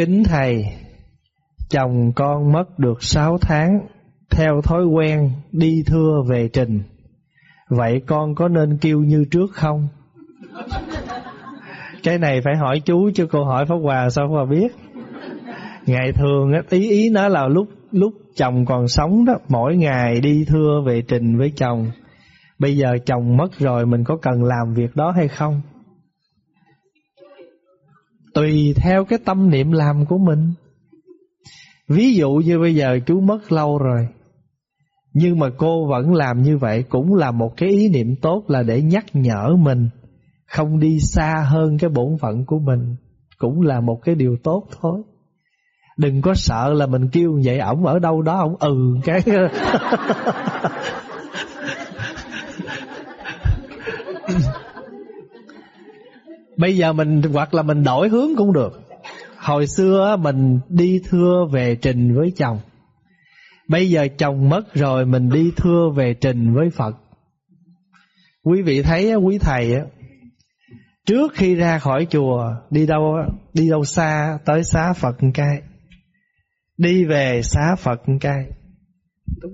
Kính Thầy, chồng con mất được 6 tháng, theo thói quen đi thưa về trình. Vậy con có nên kêu như trước không? Cái này phải hỏi chú chứ cô hỏi Pháp Hòa sao Pháp Hòa biết. Ngày thường ý ý nó là lúc lúc chồng còn sống đó, mỗi ngày đi thưa về trình với chồng. Bây giờ chồng mất rồi mình có cần làm việc đó hay không? Tùy theo cái tâm niệm làm của mình. Ví dụ như bây giờ chú mất lâu rồi, Nhưng mà cô vẫn làm như vậy Cũng là một cái ý niệm tốt Là để nhắc nhở mình Không đi xa hơn cái bổn phận của mình, Cũng là một cái điều tốt thôi Đừng có sợ là mình kêu vậy, Ổng ở đâu đó, ổng ừ cái Bây giờ mình, hoặc là mình đổi hướng cũng được. Hồi xưa mình đi thưa về trình với chồng. Bây giờ chồng mất rồi, mình đi thưa về trình với Phật. Quý vị thấy quý thầy Trước khi ra khỏi chùa, Đi đâu đi đâu xa, Tới xá Phật cai Đi về xá Phật cai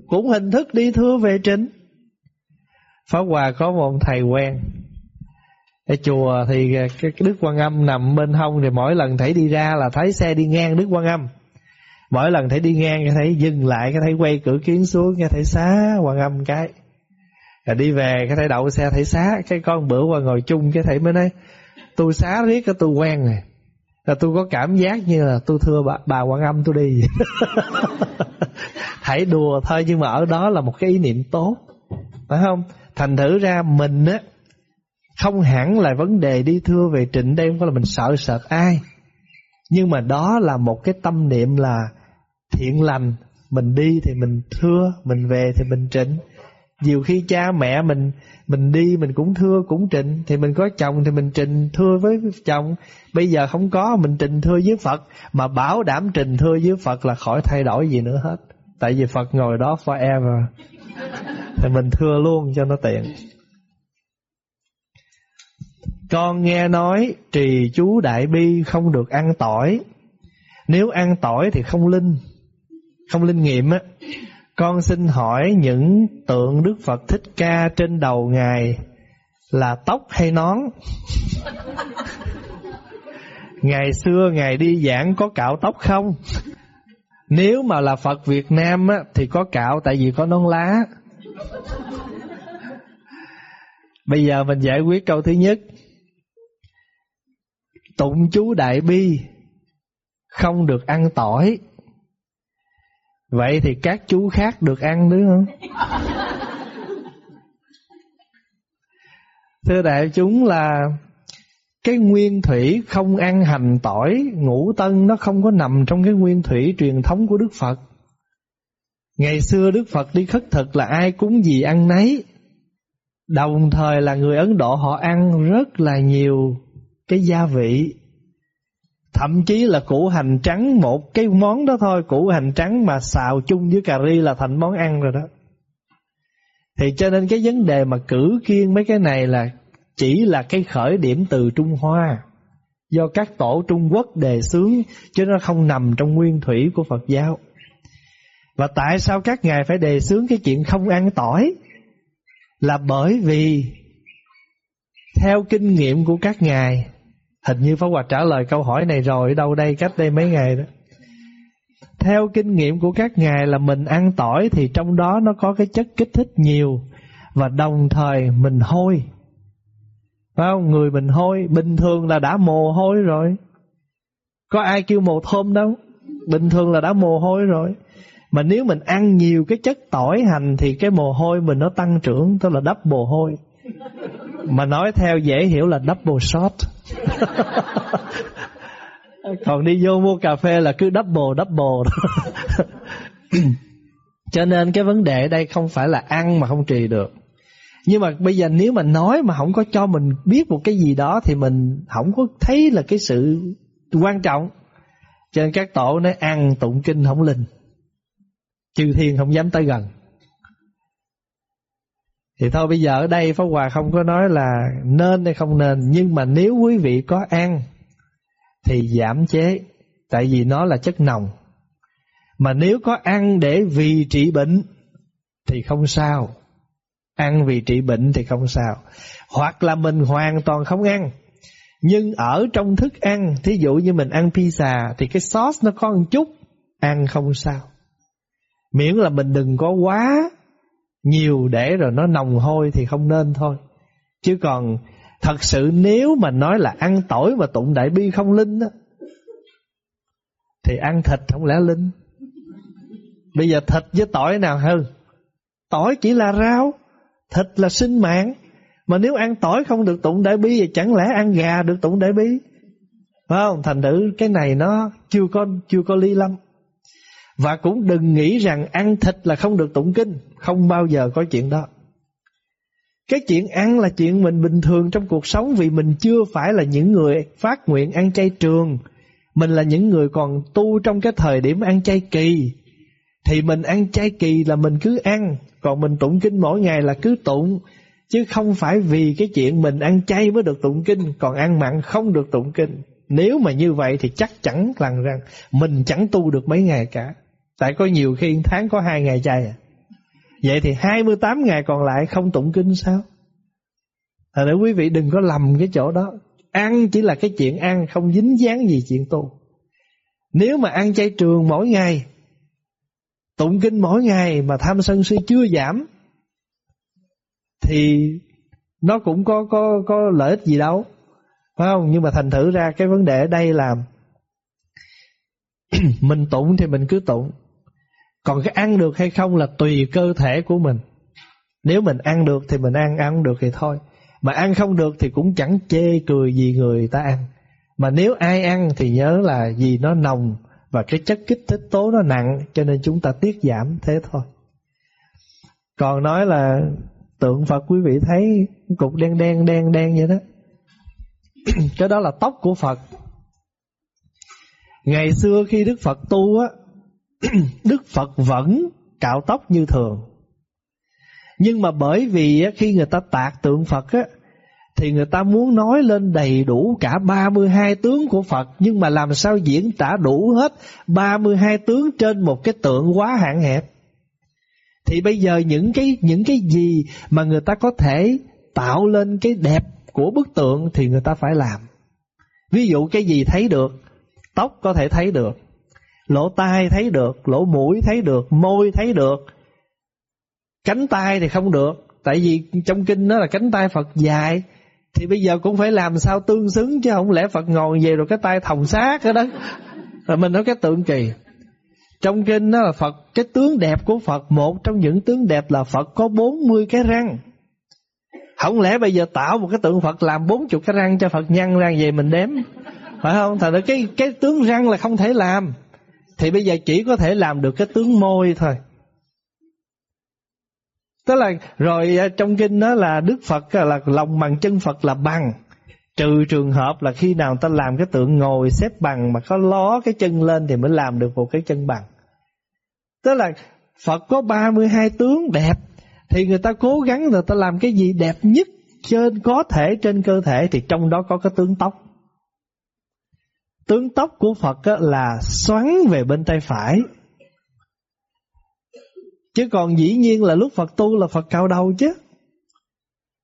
Cũng hình thức đi thưa về trình. Pháp Hòa có một thầy quen cái chùa thì cái Đức Quan Âm nằm bên hông thì mỗi lần thấy đi ra là thấy xe đi ngang Đức Quan Âm. Mỗi lần thấy đi ngang cái thấy dừng lại cái thấy quay cửa kiến xuống cái thấy xá Quan Âm cái. Rồi đi về cái thấy đậu xe thấy xá cái con bữa qua ngồi chung cái thấy mới nói tôi xá riết cái tôi quen rồi. Là tôi có cảm giác như là tôi thưa bà, bà Quan Âm tôi đi. Hãy đùa thôi nhưng mà ở đó là một cái ý niệm tốt. Phải không? Thành thử ra mình á không hẳn là vấn đề đi thưa về trịnh đây không phải là mình sợ sệt ai. Nhưng mà đó là một cái tâm niệm là thiện lành Mình đi thì mình thưa, mình về thì mình trịnh. Nhiều khi cha mẹ mình mình đi mình cũng thưa cũng trịnh. Thì mình có chồng thì mình trình thưa với chồng. Bây giờ không có mình trình thưa với Phật. Mà bảo đảm trình thưa với Phật là khỏi thay đổi gì nữa hết. Tại vì Phật ngồi đó forever. Thì mình thưa luôn cho nó tiện con nghe nói trì chú đại bi không được ăn tỏi. Nếu ăn tỏi thì không linh Không linh nghiệm á. Con xin hỏi những tượng Đức Phật Thích Ca trên đầu Ngài Là tóc hay nón? Ngày xưa Ngài đi giảng có cạo tóc không? Nếu mà là Phật Việt Nam á, Thì có cạo tại vì có nón lá. Bây giờ mình giải quyết câu thứ nhất. Tụng chú Đại Bi, Không được ăn tỏi. Vậy thì các chú khác được ăn nữa không? Thưa đại chúng là Cái nguyên thủy không ăn hành tỏi, Ngũ tân nó không có nằm trong cái nguyên thủy truyền thống của Đức Phật. Ngày xưa Đức Phật đi khất thực là ai cúng gì ăn nấy. Đồng thời là người Ấn Độ họ ăn rất là nhiều cái gia vị. Thậm chí là củ hành trắng, Một cái món đó thôi, Củ hành trắng mà xào chung với cà ri Là thành món ăn rồi đó. Thì cho nên cái vấn đề mà cử kiên mấy cái này là Chỉ là cái khởi điểm từ Trung Hoa, Do các tổ Trung Quốc đề xướng, Chứ nó không nằm trong nguyên thủy của Phật giáo. Và tại sao các ngài phải đề xướng cái chuyện không ăn tỏi? Là bởi vì Theo kinh nghiệm của các ngài Hình như Pháp Hòa trả lời câu hỏi này rồi đâu đây cách đây mấy ngày đó. Theo kinh nghiệm của các ngài là mình ăn tỏi thì trong đó nó có cái chất kích thích nhiều và đồng thời mình hôi. Phải không? Người mình hôi, bình thường là đã mồ hôi rồi. Có ai kêu mồ thơm đâu. Bình thường là đã mồ hôi rồi. Mà nếu mình ăn nhiều cái chất tỏi hành thì cái mồ hôi mình nó tăng trưởng, tức là đắp mồ hôi. Mà nói theo dễ hiểu là double shot. Còn đi vô mua cà phê là cứ double double. Cho nên cái vấn đề ở đây không phải là ăn mà không trì được. Nhưng mà bây giờ nếu mà nói mà không có cho mình biết một cái gì đó Thì mình không có thấy là cái sự quan trọng. Cho nên các tổ nói ăn tụng kinh không linh. Chư thiên không dám tới gần thì thôi bây giờ ở đây Pháp Hòa không có nói là nên hay không nên, Nhưng mà nếu quý vị có ăn Thì giảm chế, Tại vì nó là chất nồng. Mà nếu có ăn để vì trị bệnh Thì không sao. Ăn vì trị bệnh thì không sao. Hoặc là mình hoàn toàn không ăn. Nhưng ở trong thức ăn, Thí dụ như mình ăn pizza Thì cái sauce nó có một chút, Ăn không sao. Miễn là mình đừng có quá nhiều để rồi nó nồng hôi Thì không nên thôi. Chứ còn Thật sự nếu mà nói là ăn tỏi Mà tụng đại bi không linh đó, Thì ăn thịt không lẽ linh? Bây giờ thịt với tỏi nào? Hơn Tỏi chỉ là rau Thịt là sinh mạng. Mà nếu ăn tỏi không được tụng đại bi Thì chẳng lẽ ăn gà được tụng đại bi? Phải không? Thành thử cái này nó chưa có chưa có ly lâm và cũng đừng nghĩ rằng ăn thịt là không được tụng kinh Không bao giờ có chuyện đó cái chuyện ăn là chuyện mình bình thường trong cuộc sống vì mình chưa phải là những người phát nguyện ăn chay trường. Mình là những người còn tu trong cái thời điểm ăn chay kỳ. Thì mình ăn chay kỳ là mình cứ ăn, còn mình tụng kinh mỗi ngày là cứ tụng. Chứ không phải vì cái chuyện mình ăn chay mới được tụng kinh, còn ăn mặn không được tụng kinh. Nếu mà như vậy thì chắc chắn rằng rằng mình chẳng tu được mấy ngày cả. Tại có nhiều khi tháng có hai ngày chay à. Vậy thì 28 ngày còn lại không tụng kinh sao? Thật để quý vị đừng có lầm cái chỗ đó. Ăn chỉ là cái chuyện ăn, không dính dáng gì chuyện tu. Nếu mà ăn chay trường mỗi ngày, tụng kinh mỗi ngày mà tham sân si chưa giảm, thì nó cũng có có có lợi ích gì đâu, phải không? Nhưng mà thành thử ra cái vấn đề ở đây là mình tụng thì mình cứ tụng, còn cái ăn được hay không là tùy cơ thể của mình. Nếu mình ăn được thì mình ăn Ăn được thì thôi. Mà ăn không được thì cũng chẳng chê cười gì người ta ăn. Mà nếu ai ăn thì nhớ là vì nó nồng Và cái chất kích thích tố nó nặng, Cho nên chúng ta tiết giảm thế thôi. Còn nói là Tượng Phật quý vị thấy Cục đen đen đen đen vậy đó. Cái đó là tóc của Phật. Ngày xưa khi Đức Phật tu á Đức Phật vẫn cạo tóc như thường. Nhưng mà bởi vì khi người ta tạc tượng Phật á, thì người ta muốn nói lên đầy đủ cả 32 tướng của Phật nhưng mà làm sao diễn tả đủ hết 32 tướng trên một cái tượng quá hạn hẹp. Thì bây giờ những cái những cái gì mà người ta có thể tạo lên cái đẹp của bức tượng thì người ta phải làm. Ví dụ cái gì thấy được, tóc có thể thấy được, Lỗ tai thấy được, lỗ mũi thấy được, môi thấy được. Cánh tay thì không được, tại vì trong kinh nó là cánh tay Phật dài. Thì bây giờ cũng phải làm sao tương xứng chứ không lẽ Phật ngồi về rồi cái tay thòng sát ở đó. Rồi mình nói cái tượng kỳ. Trong kinh nó là Phật, cái tướng đẹp của Phật, một trong những tướng đẹp là Phật có 40 cái răng. Không lẽ bây giờ tạo một cái tượng Phật làm 40 cái răng cho Phật nhăn răng về mình đếm. Phải không? Thật ra cái cái tướng răng là không thể làm. Thì bây giờ chỉ có thể làm được cái tướng môi thôi. Tức là, rồi à, trong kinh đó là Đức Phật à, là lòng bằng chân Phật là bằng. Trừ trường hợp là khi nào ta làm cái tượng ngồi xếp bằng Mà có ló cái chân lên thì mới làm được một cái chân bằng. Tức là, Phật có 32 tướng đẹp, Thì người ta cố gắng là ta làm cái gì đẹp nhất trên có thể, trên cơ thể, Thì trong đó có cái tướng tóc. Tướng tóc của Phật là xoắn về bên tay phải. Chứ còn dĩ nhiên là lúc Phật tu là Phật cao đầu chứ.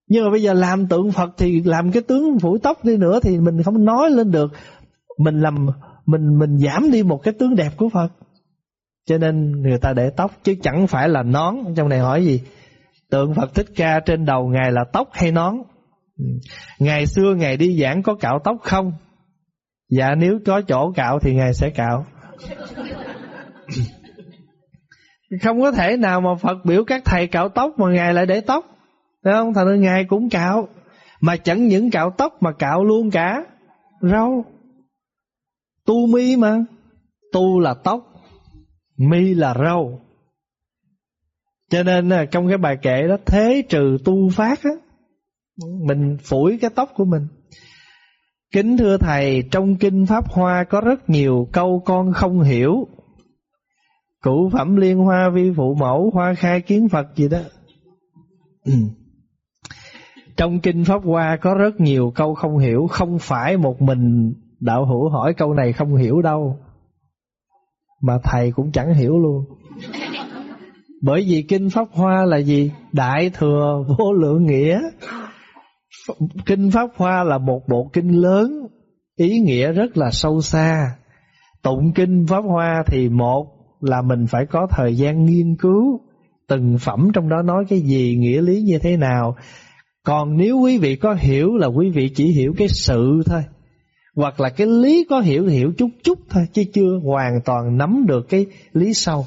Nhưng mà bây giờ làm tượng Phật thì làm cái tướng phủ tóc đi nữa Thì mình không nói lên được. Mình làm, mình mình giảm đi một cái tướng đẹp của Phật. Cho nên người ta để tóc, Chứ chẳng phải là nón. Trong này hỏi gì? Tượng Phật Thích Ca trên đầu Ngài là tóc hay nón. Ừ. Ngày xưa Ngài đi giảng có cạo tóc không? Dạ nếu có chỗ cạo thì Ngài sẽ cạo. Không có thể nào mà Phật biểu các thầy cạo tóc Mà Ngài lại để tóc. Thấy không? Thành ra Ngài cũng cạo. Mà chẳng những cạo tóc mà cạo luôn cả Râu. Tu mi mà. Tu là tóc, Mi là râu. Cho nên à, trong cái bài kệ đó, Thế trừ tu phát á, Mình phủi cái tóc của mình. Kính thưa Thầy, trong Kinh Pháp Hoa có rất nhiều câu con không hiểu. Cụ phẩm liên hoa vi phụ mẫu, hoa khai kiến Phật gì đó. Ừ. Trong Kinh Pháp Hoa có rất nhiều câu không hiểu, không phải một mình đạo hữu hỏi câu này không hiểu đâu. Mà thầy cũng chẳng hiểu luôn Bởi vì Kinh Pháp Hoa là gì? Đại Thừa Vô Lượng Nghĩa Kinh Pháp Hoa là một bộ kinh lớn Ý nghĩa rất là sâu xa. Tụng Kinh Pháp Hoa thì một là mình phải có thời gian nghiên cứu Từng phẩm trong đó nói cái gì, nghĩa lý như thế nào. Còn nếu quý vị có hiểu là quý vị chỉ hiểu cái sự thôi Hoặc là cái lý có hiểu hiểu chút chút thôi Chứ chưa hoàn toàn nắm được cái lý sâu.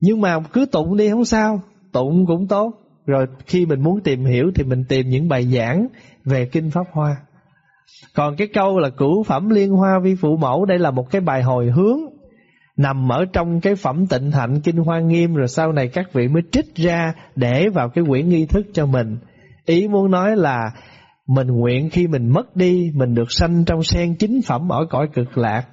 Nhưng mà cứ tụng đi không sao Tụng cũng tốt. Rồi khi mình muốn tìm hiểu thì mình tìm những bài giảng về Kinh Pháp Hoa. Còn cái câu là cửu phẩm liên hoa vi phụ mẫu, Đây là một cái bài hồi hướng, Nằm ở trong cái phẩm tịnh hạnh Kinh Hoa Nghiêm, Rồi sau này các vị mới trích ra Để vào cái quyển nghi thức cho mình. Ý muốn nói là Mình nguyện khi mình mất đi, Mình được sanh trong sen chính phẩm Ở cõi cực lạc.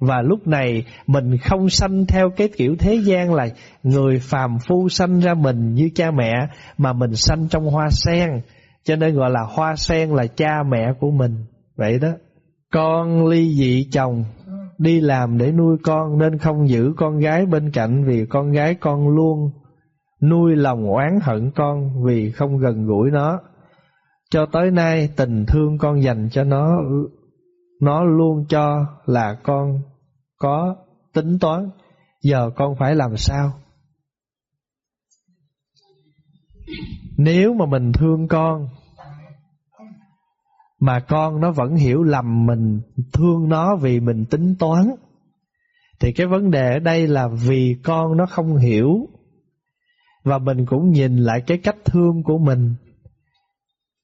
Và lúc này, mình không sanh theo cái kiểu thế gian là Người phàm phu sanh ra mình như cha mẹ, Mà mình sanh trong hoa sen. Cho nên gọi là hoa sen là cha mẹ của mình. Vậy đó. Con ly dị chồng, Đi làm để nuôi con, Nên không giữ con gái bên cạnh Vì con gái con luôn Nuôi lòng oán hận con Vì không gần gũi nó. Cho tới nay, tình thương con dành cho nó Nó luôn cho là con có tính toán Giờ con phải làm sao. Nếu mà mình thương con, mà con nó vẫn hiểu lầm mình, thương nó vì mình tính toán, thì cái vấn đề ở đây là vì con nó không hiểu, và mình cũng nhìn lại cái cách thương của mình,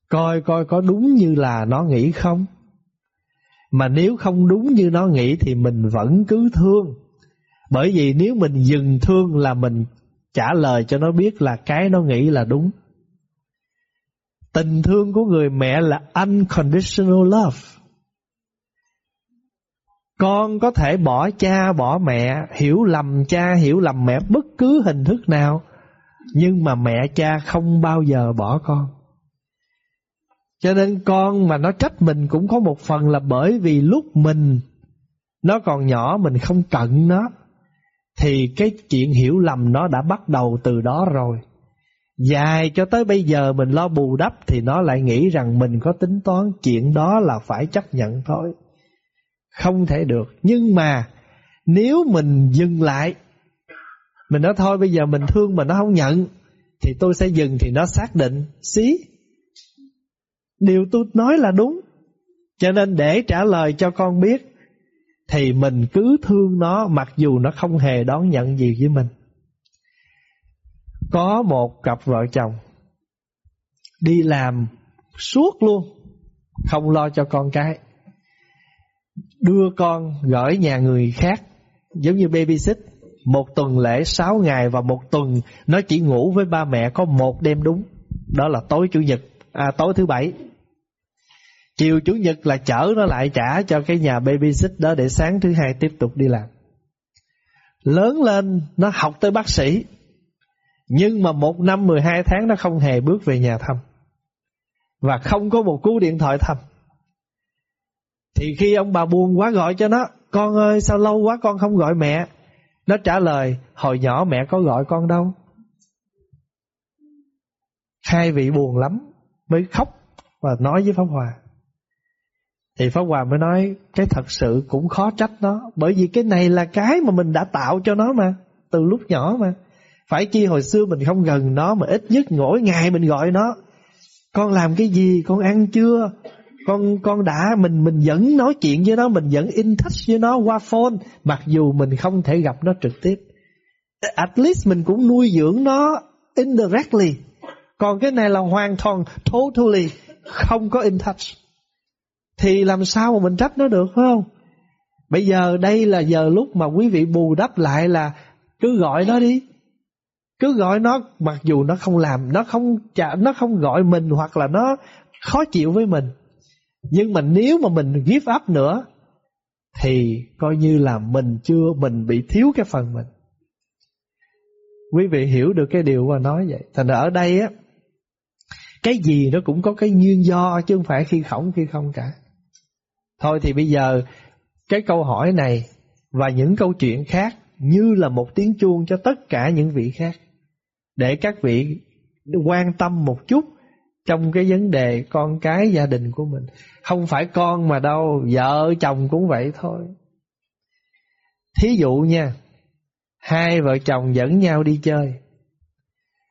coi coi có đúng như là nó nghĩ không mà nếu không đúng như nó nghĩ thì mình vẫn cứ thương bởi vì nếu mình dừng thương là mình trả lời cho nó biết là cái nó nghĩ là đúng Tình thương của người mẹ là unconditional love. Con có thể bỏ cha bỏ mẹ, hiểu lầm cha hiểu lầm mẹ bất cứ hình thức nào, nhưng mà mẹ cha không bao giờ bỏ con. Cho nên con mà nó trách mình cũng có một phần là bởi vì lúc mình nó còn nhỏ, mình không cận nó, thì cái chuyện hiểu lầm nó đã bắt đầu từ đó rồi. Dài cho tới bây giờ mình lo bù đắp Thì nó lại nghĩ rằng mình có tính toán Chuyện đó là phải chấp nhận thôi. Không thể được. Nhưng mà Nếu mình dừng lại, Mình nói thôi, bây giờ mình thương mà nó không nhận, Thì tôi sẽ dừng Thì nó xác định, Xí. Điều tôi nói là đúng Cho nên để trả lời cho con biết Thì mình cứ thương nó Mặc dù nó không hề đón nhận gì với mình có một cặp vợ chồng đi làm suốt luôn, không lo cho con cái. Đưa con gửi nhà người khác, giống như babysit. một tuần lễ sáu ngày và một tuần nó chỉ ngủ với ba mẹ có một đêm đúng, đó là tối chủ nhật, à tối thứ bảy. Chiều chủ nhật là chở nó lại trả cho cái nhà babysit đó để sáng thứ hai tiếp tục đi làm. Lớn lên, nó học tới bác sĩ. Nhưng mà một năm 12 tháng nó không hề bước về nhà thăm. Và không có một cú điện thoại thăm. Thì khi ông bà buồn quá gọi cho nó, Con ơi, sao lâu quá con không gọi mẹ? Nó trả lời, Hồi nhỏ mẹ có gọi con đâu. Hai vị buồn lắm, Mới khóc Và nói với Pháp Hòa. Thì Pháp Hòa mới nói, Cái thật sự cũng khó trách nó, Bởi vì cái này là cái mà mình đã tạo cho nó mà, Từ lúc nhỏ mà. Phải chi hồi xưa mình không gần nó Mà ít nhất mỗi ngày mình gọi nó. Con làm cái gì, Con ăn chưa? Con con đã, mình mình vẫn nói chuyện với nó, Mình vẫn in touch với nó qua phone, Mặc dù mình không thể gặp nó trực tiếp. At least mình cũng nuôi dưỡng nó Indirectly. Còn cái này là hoàn toàn Totally Không có in touch. Thì làm sao mà mình trách nó được, phải không? Bây giờ đây là giờ lúc mà quý vị bù đắp lại là Cứ gọi nó đi. Cứ gọi nó, mặc dù nó không làm, nó không trả, nó không gọi mình hoặc là nó khó chịu với mình. Nhưng mà nếu mà mình give up nữa, thì coi như là mình chưa, mình bị thiếu cái phần mình. Quý vị hiểu được cái điều mà nói vậy. Thành ra ở đây á, cái gì nó cũng có cái nguyên do chứ không phải khi khổng, khi không cả thôi thì bây giờ, cái câu hỏi này và những câu chuyện khác như là một tiếng chuông cho tất cả những vị khác. Để các vị quan tâm một chút trong cái vấn đề con cái gia đình của mình. Không phải con mà đâu, vợ, chồng cũng vậy thôi. Thí dụ nha, hai vợ chồng dẫn nhau đi chơi.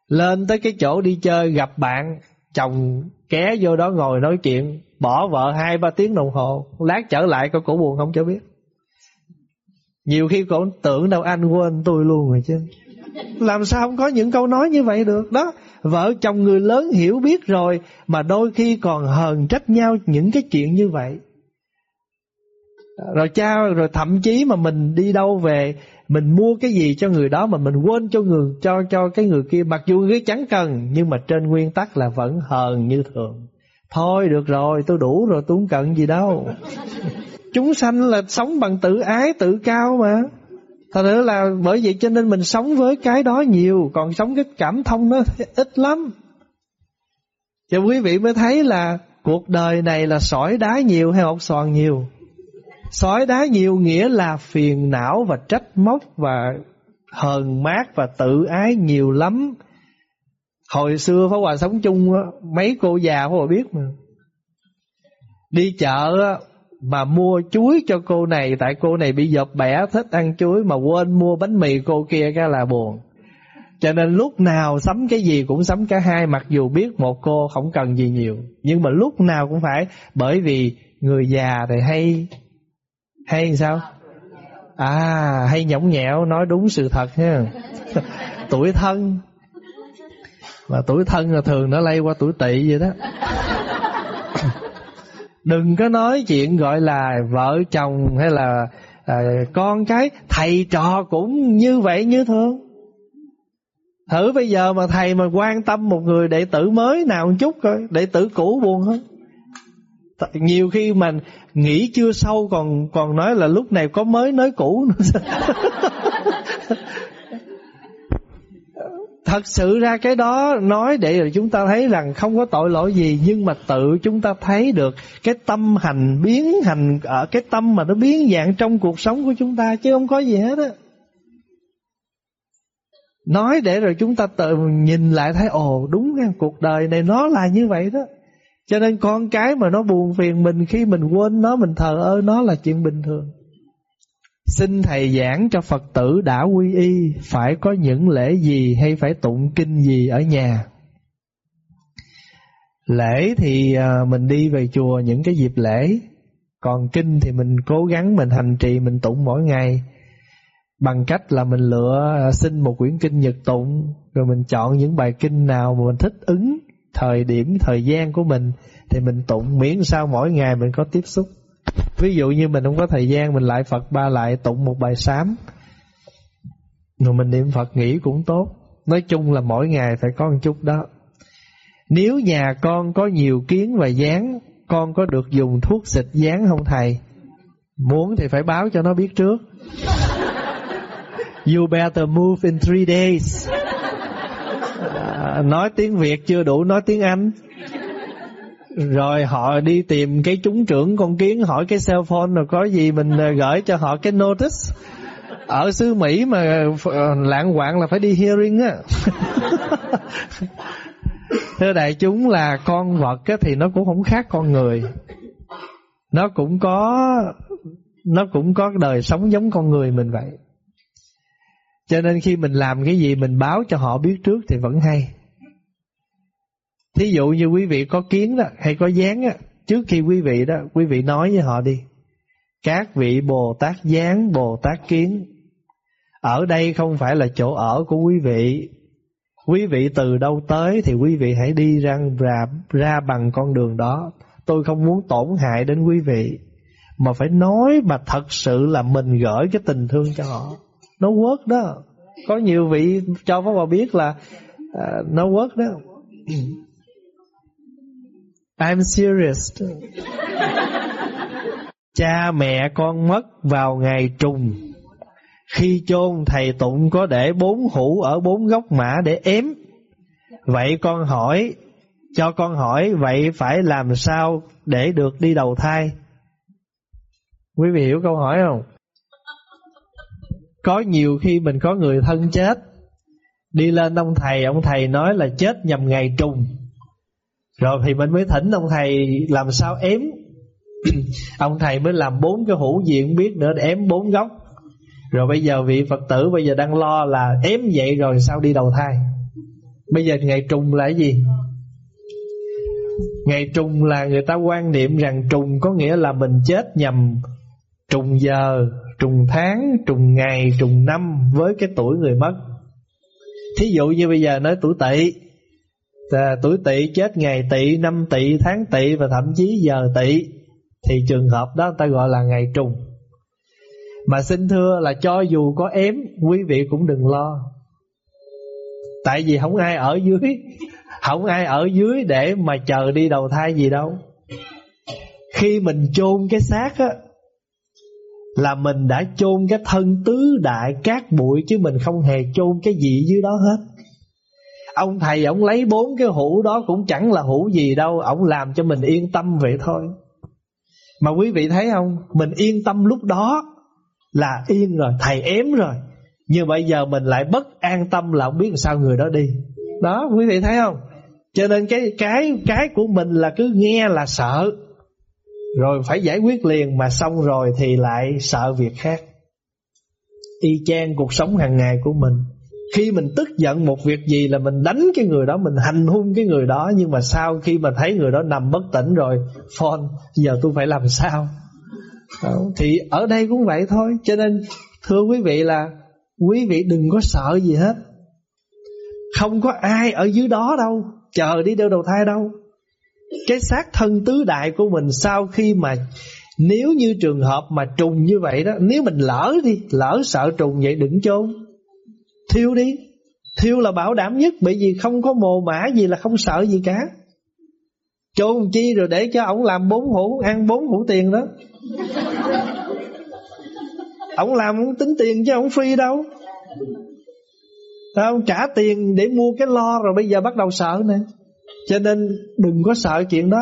Lên tới cái chỗ đi chơi gặp bạn, chồng ké vô đó ngồi nói chuyện bỏ vợ hai, ba tiếng đồng hồ, lát trở lại coi cổ buồn không cho biết. Nhiều khi cổ tưởng đâu anh quên tôi luôn rồi chứ. Làm sao không có những câu nói như vậy được? Đó, vợ chồng người lớn hiểu biết rồi, mà đôi khi còn hờn trách nhau những cái chuyện như vậy. Rồi cha, rồi thậm chí mà mình đi đâu về, mình mua cái gì cho người đó mà mình quên cho người, cho cho cái người kia. Mặc dù cái chẳng cần, nhưng mà trên nguyên tắc là vẫn hờn như thường thôi, được rồi, tôi đủ rồi, tôi không cần gì đâu. Chúng sanh là sống bằng tự ái, tự cao mà. Thật sự là bởi vậy cho nên mình sống với cái đó nhiều, còn sống cái cảm thông nó ít lắm. Cho quý vị mới thấy là cuộc đời này là sỏi đá nhiều hay hột xoàn nhiều? Sỏi đá nhiều nghĩa là phiền não và trách móc và hờn mát và tự ái nhiều lắm. Hồi xưa Pháp Hòa sống chung á, mấy cô già Pháp Hòa biết mà. Đi chợ mà mua chuối cho cô này, tại cô này bị dập bẻ, thích ăn chuối mà quên mua bánh mì cô kia cái là buồn. Cho nên lúc nào sắm cái gì cũng sắm cả hai, mặc dù biết một cô không cần gì nhiều. Nhưng mà lúc nào cũng phải, bởi vì người già thì hay hay sao à hay nhõng nhẽo, nói đúng sự thật ha tuổi thân mà tuổi thân là thường nó lây qua tuổi tỵ vậy đó. Đừng có nói chuyện gọi là vợ chồng hay là à, con cái. Thầy trò cũng như vậy như thường. Thử bây giờ mà thầy mà quan tâm một người đệ tử mới nào một chút coi đệ tử cũ buồn hơn. Nhiều khi mình nghĩ chưa sâu còn còn nói là lúc này có mới nói cũ nữa. Thật sự ra cái đó nói để rồi chúng ta thấy rằng không có tội lỗi gì nhưng mà tự chúng ta thấy được cái tâm hành biến hành ở cái tâm mà nó biến dạng trong cuộc sống của chúng ta chứ không có gì hết á. Nói để rồi chúng ta tự nhìn lại thấy ồ đúng nha cuộc đời này nó là như vậy đó. Cho nên con cái mà nó buồn phiền mình khi mình quên nó, mình thờ ơ nó là chuyện bình thường. Xin Thầy giảng cho Phật tử đã quy y phải có những lễ gì hay phải tụng kinh gì ở nhà. Lễ thì à, mình đi về chùa những cái dịp lễ, còn kinh thì mình cố gắng mình hành trì mình tụng mỗi ngày bằng cách là mình lựa à, xin một quyển kinh nhật tụng rồi mình chọn những bài kinh nào mà mình thích ứng thời điểm thời gian của mình thì mình tụng miễn sao mỗi ngày mình có tiếp xúc ví dụ như mình không có thời gian, mình lại Phật, ba lại tụng một bài sám. Rồi mình niệm Phật nghĩ cũng tốt. Nói chung là mỗi ngày phải có một chút đó. Nếu nhà con có nhiều kiến và dán con có được dùng thuốc xịt dán không thầy? Muốn thì phải báo cho nó biết trước. You better move in three days. À, nói tiếng Việt chưa đủ nói tiếng Anh rồi họ đi tìm cái chúng trưởng con kiến hỏi cái cell phone rồi có gì mình ờ, gửi cho họ cái notice. Ở xứ Mỹ mà ờ, lạng quạng là phải đi hearing á. Thưa đại chúng là con vật á, thì nó cũng không khác con người. Nó cũng có nó cũng có đời sống giống con người mình vậy. Cho nên khi mình làm cái gì mình báo cho họ biết trước thì vẫn hay. Thí dụ như quý vị có kiến đó hay có dáng á, trước khi quý vị đó, quý vị nói với họ đi. Các vị Bồ Tát dáng, Bồ Tát kiến. Ở đây không phải là chỗ ở của quý vị. Quý vị từ đâu tới thì quý vị hãy đi ra, ra, ra bằng con đường đó. Tôi không muốn tổn hại đến quý vị. Mà phải nói mà thật sự là mình gửi cái tình thương cho họ. Nó quất đó. Có nhiều vị cho Pháp Hòa biết là uh, nó quất đó. I'm serious. Cha mẹ con mất vào ngày trùng. Khi chôn thầy tụng có để bốn hũ ở bốn góc mã để ém. Vậy con hỏi, cho con hỏi vậy phải làm sao để được đi đầu thai? Quý vị hiểu câu hỏi không? Có nhiều khi mình có người thân chết Đi lên ông thầy Ông thầy nói là chết nhằm ngày trùng rồi thì mình mới thỉnh ông thầy Làm sao ém? Ông thầy mới làm bốn cái hũ gì không biết nữa để ém bốn góc. Rồi bây giờ vị Phật tử Bây giờ đang lo là ém vậy rồi sao đi đầu thai? Bây giờ ngày trùng là cái gì? Ngày trùng là người ta quan niệm rằng trùng có nghĩa là mình chết nhằm trùng giờ, trùng tháng, trùng ngày, trùng năm với cái tuổi người mất. Thí dụ như bây giờ nói tuổi tỵ, à, tuổi tỵ chết ngày tỵ, năm tỵ, tháng tỵ và thậm chí giờ tỵ thì trường hợp đó người ta gọi là ngày trùng. Mà xin thưa là cho dù có ém quý vị cũng đừng lo. Tại vì không ai ở dưới không ai ở dưới để mà chờ đi đầu thai gì đâu Khi mình chôn cái xác á Là mình đã chôn cái thân tứ đại cát bụi Chứ mình không hề chôn cái gì dưới đó hết Ông thầy, ông lấy bốn cái hũ đó Cũng chẳng là hũ gì đâu. Ông làm cho mình yên tâm vậy thôi. Mà quý vị thấy không? Mình yên tâm lúc đó Là yên rồi, Thầy ém rồi. Nhưng bây giờ mình lại bất an tâm Là không biết sao người đó đi. Đó, quý vị thấy không? Cho nên cái cái cái của mình là cứ nghe là sợ. Rồi phải giải quyết liền, Mà xong rồi thì lại sợ việc khác. Y chang cuộc sống hàng ngày của mình. Khi mình tức giận một việc gì là mình đánh cái người đó Mình hành hung cái người đó. Nhưng mà sau khi mà thấy người đó nằm bất tỉnh rồi Phone giờ tôi phải làm sao? Đó, Thì ở đây cũng vậy thôi. Cho nên thưa quý vị là Quý vị đừng có sợ gì hết. Không có ai ở dưới đó đâu chờ đi đâu đầu thai đâu. Cái xác thân tứ đại của mình sau khi mà nếu như trường hợp mà trùng như vậy đó nếu mình lỡ đi lỡ sợ trùng vậy đừng chôn thiêu đi. Thiêu là bảo đảm nhất, bởi vì không có mồ mã gì là không sợ gì cả. Chôn chi rồi để cho ổng làm bốn hũ, ăn bốn hũ tiền đó. Ổng làm ổng tính tiền chứ ổng phi đâu. Không? Trả tiền để mua cái lo rồi bây giờ bắt đầu sợ nè. Cho nên đừng có sợ chuyện đó.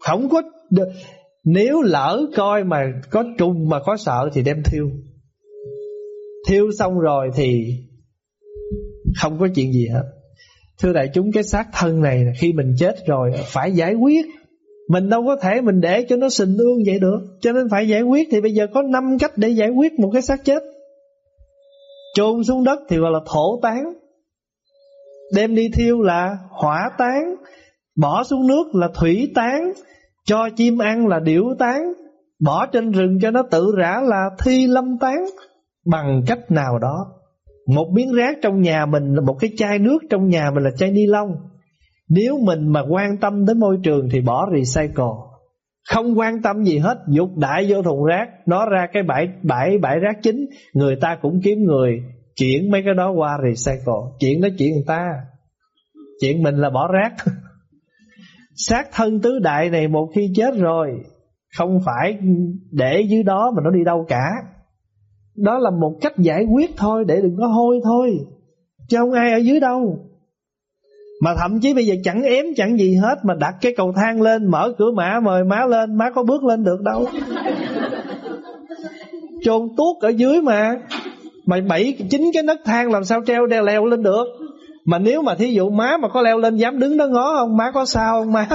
Không có được. Nếu lỡ coi mà có trùng mà có sợ thì đem thiêu. Thiêu xong rồi thì không có chuyện gì hết. Thưa đại chúng, cái xác thân này Khi mình chết rồi phải giải quyết. Mình đâu có thể mình để cho nó sình ương vậy được. Cho nên phải giải quyết. Thì bây giờ có 5 cách để giải quyết một cái xác chết. Chôn xuống đất thì gọi là thổ tán. Đem đi thiêu là hỏa tán. Bỏ xuống nước là thủy tán. Cho chim ăn là điểu tán. Bỏ trên rừng cho nó tự rã là thi lâm tán. Bằng cách nào đó. Một miếng rác trong nhà mình là Một cái chai nước, trong nhà mình là chai ni lông. Nếu mình mà quan tâm đến môi trường Thì bỏ recycle. Không quan tâm gì hết, Dục đại vô thùng rác. Nó ra cái bãi bãi bãi rác chính, Người ta cũng kiếm người. Chuyển mấy cái đó qua recycle. Chuyển đó chuyển người ta. Chuyện mình là bỏ rác. Xác thân tứ đại này một khi chết rồi, Không phải để dưới đó mà nó đi đâu cả. Đó là một cách giải quyết thôi, Để đừng có hôi thôi. Chứ không ai ở dưới đâu. Mà thậm chí bây giờ chẳng ém, chẳng gì hết, Mà đặt cái cầu thang lên, Mở cửa mã mời má lên, Má có bước lên được đâu. Chôn tuốt ở dưới mà. Mà bảy, chín cái nấc thang Làm sao treo đeo leo lên được? Mà nếu mà thí dụ má mà có leo lên, Dám đứng đó ngó không? Má có sao không, má?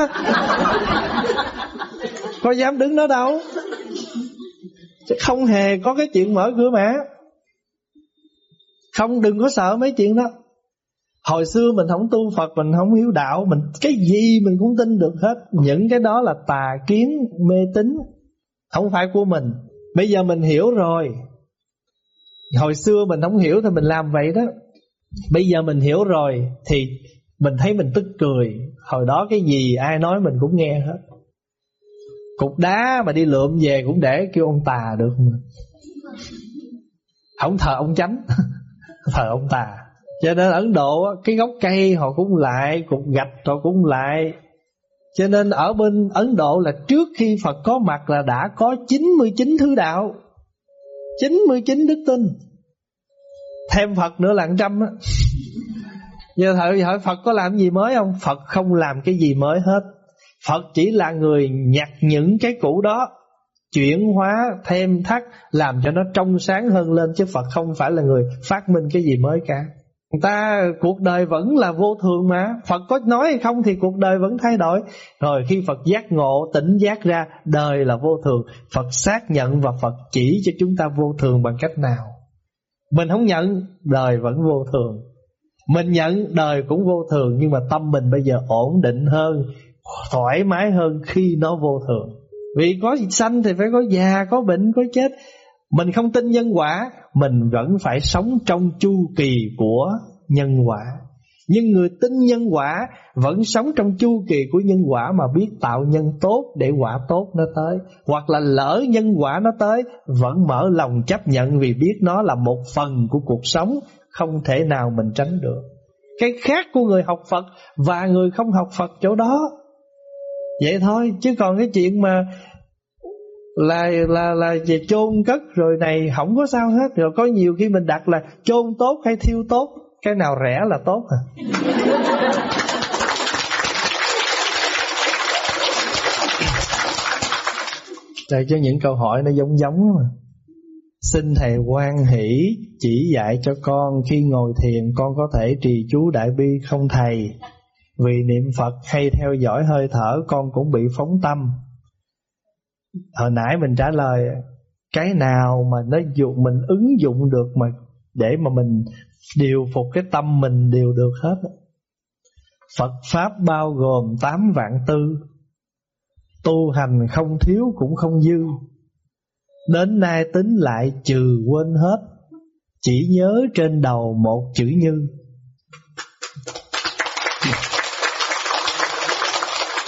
Có dám đứng đó đâu? Chứ không hề có cái chuyện mở cửa mã. Không, đừng có sợ mấy chuyện đó. Hồi xưa mình không tu Phật, Mình không hiểu đạo, mình, Cái gì mình cũng tin được hết. Những cái đó là tà kiến, mê tín, Không phải của mình. Bây giờ mình hiểu rồi. Hồi xưa mình không hiểu Thì mình làm vậy đó. Bây giờ mình hiểu rồi Thì mình thấy mình tức cười. Hồi đó cái gì ai nói mình cũng nghe hết. Cục đá mà đi lượm về Cũng để kêu ông tà được. Mà Không thờ ông chánh, Thờ ông tà. Cho nên Ấn Độ cái gốc cây họ cũng lại, Cục gạch họ cũng lại. Cho nên ở bên Ấn Độ là trước khi Phật có mặt là đã có 99 thứ đạo. 99 đức tin. Thêm Phật nữa là trăm á. Giờ thử hỏi Phật có làm gì mới không? Phật không làm cái gì mới hết. Phật chỉ là người nhặt những cái cũ đó, chuyển hóa thêm thắt, làm cho nó trong sáng hơn lên, chứ Phật không phải là người phát minh cái gì mới cả. Người ta, cuộc đời vẫn là vô thường mà. Phật có nói hay không thì cuộc đời vẫn thay đổi. Rồi khi Phật giác ngộ, tỉnh giác ra, đời là vô thường. Phật xác nhận và Phật chỉ cho chúng ta vô thường bằng cách nào? Mình không nhận, đời vẫn vô thường. Mình nhận, đời cũng vô thường, nhưng mà tâm mình bây giờ ổn định hơn thoải mái hơn khi nó vô thường. Vì có sanh thì phải có già, có bệnh, có chết. Mình không tin nhân quả, Mình vẫn phải sống trong chu kỳ của nhân quả. Nhưng người tin nhân quả, Vẫn sống trong chu kỳ của nhân quả Mà biết tạo nhân tốt để quả tốt nó tới. Hoặc là lỡ nhân quả nó tới, Vẫn mở lòng chấp nhận Vì biết nó là một phần của cuộc sống, Không thể nào mình tránh được. Cái khác của người học Phật Và người không học Phật chỗ đó Vậy thôi, Chứ còn cái chuyện mà là là là về chôn cất rồi này, không có sao hết. Rồi có nhiều khi mình đặt là chôn tốt hay thiêu tốt, cái nào rẻ là tốt à trời cho những câu hỏi nó giống giống mà. Xin Thầy quan hỷ, chỉ dạy cho con khi ngồi thiền, con có thể trì chú đại bi không Thầy? Vì niệm Phật hay theo dõi hơi thở, con cũng bị phóng tâm. Hồi nãy mình trả lời, cái nào mà nó dụng mình ứng dụng được mà để mà mình điều phục cái tâm mình đều được hết. Phật pháp bao gồm tám vạn tư. Tu hành không thiếu cũng không dư. Đến nay tính lại trừ quên hết. Chỉ nhớ trên đầu một chữ như.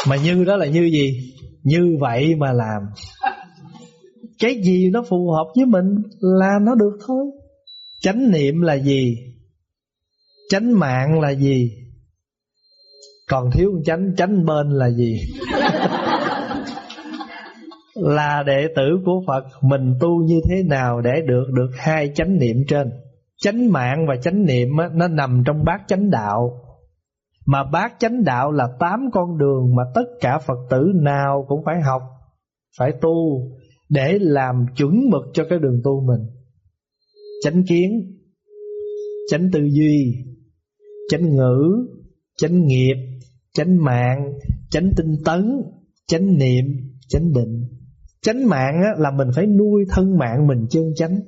Mà như đó là như gì? Như vậy mà làm. Cái gì nó phù hợp với mình Là nó được thôi. Chánh niệm là gì? Chánh mạng là gì? Còn thiếu chánh Chánh bên là gì? Là đệ tử của Phật Mình tu như thế nào Để được được hai chánh niệm trên? Chánh mạng và chánh niệm á, Nó nằm trong bát chánh đạo mà bát chánh đạo là tám con đường mà tất cả Phật tử nào cũng phải học, phải tu để làm chuẩn mực cho cái đường tu mình. Chánh kiến, chánh tư duy, chánh ngữ, chánh nghiệp, chánh mạng, chánh tinh tấn, chánh niệm, chánh định. Chánh mạng là mình phải nuôi thân mạng mình chân chánh.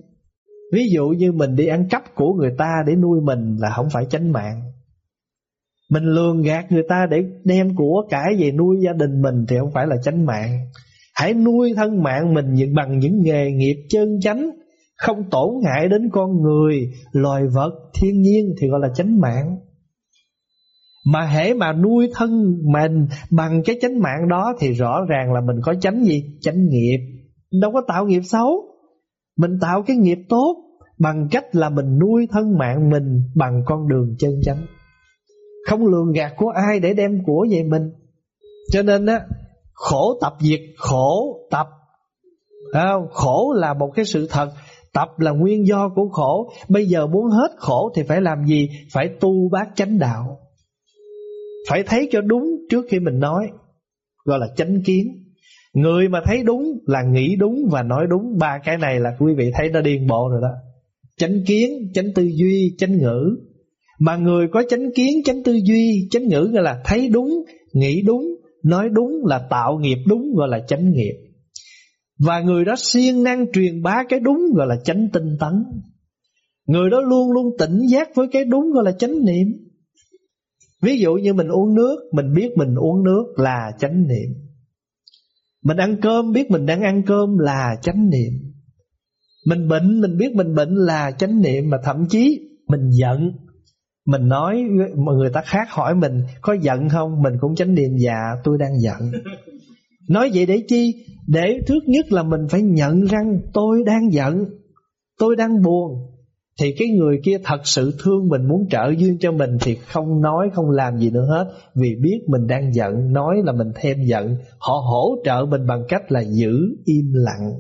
Ví dụ như mình đi ăn cắp của người ta để nuôi mình là không phải chánh mạng. Mình lường gạt người ta để đem của cải về nuôi gia đình mình Thì không phải là chánh mạng. Hãy nuôi thân mạng mình bằng những nghề nghiệp chân chánh Không tổn hại đến con người, loài vật, thiên nhiên Thì gọi là chánh mạng. Mà hễ mà nuôi thân mình bằng cái chánh mạng đó Thì rõ ràng là mình có chánh gì? Chánh nghiệp. Đâu có tạo nghiệp xấu. Mình tạo cái nghiệp tốt Bằng cách là mình nuôi thân mạng mình bằng con đường chân chánh không lường gạt của ai để đem của về mình. Cho nên á Khổ tập diệt khổ tập không? Khổ là một cái sự thật Tập là nguyên do của khổ. Bây giờ muốn hết khổ thì phải làm gì? Phải tu bát chánh đạo. Phải thấy cho đúng trước khi mình nói Gọi là chánh kiến. Người mà thấy đúng là nghĩ đúng và nói đúng. Ba cái này là quý vị thấy nó điên bộ rồi đó. Chánh kiến, chánh tư duy, chánh ngữ mà người có chánh kiến, chánh tư duy, chánh ngữ gọi là thấy đúng, nghĩ đúng, nói đúng là tạo nghiệp đúng gọi là chánh nghiệp. Và người đó siêng năng truyền bá cái đúng gọi là chánh tinh tấn. Người đó luôn luôn tỉnh giác với cái đúng gọi là chánh niệm. Ví dụ như mình uống nước, mình biết mình uống nước là chánh niệm. Mình ăn cơm biết mình đang ăn cơm là chánh niệm. Mình bệnh mình biết mình bệnh là chánh niệm mà thậm chí mình giận mình nói mà người ta khác hỏi mình có giận không? Mình cũng tránh niệm dạ tôi đang giận. Nói vậy để chi? Để trước nhất là mình phải nhận rằng tôi đang giận tôi đang buồn. Thì cái người kia thật sự thương mình muốn trợ duyên cho mình thì không nói không làm gì nữa hết. Vì biết mình đang giận nói là mình thêm giận. Họ hỗ trợ mình bằng cách là giữ im lặng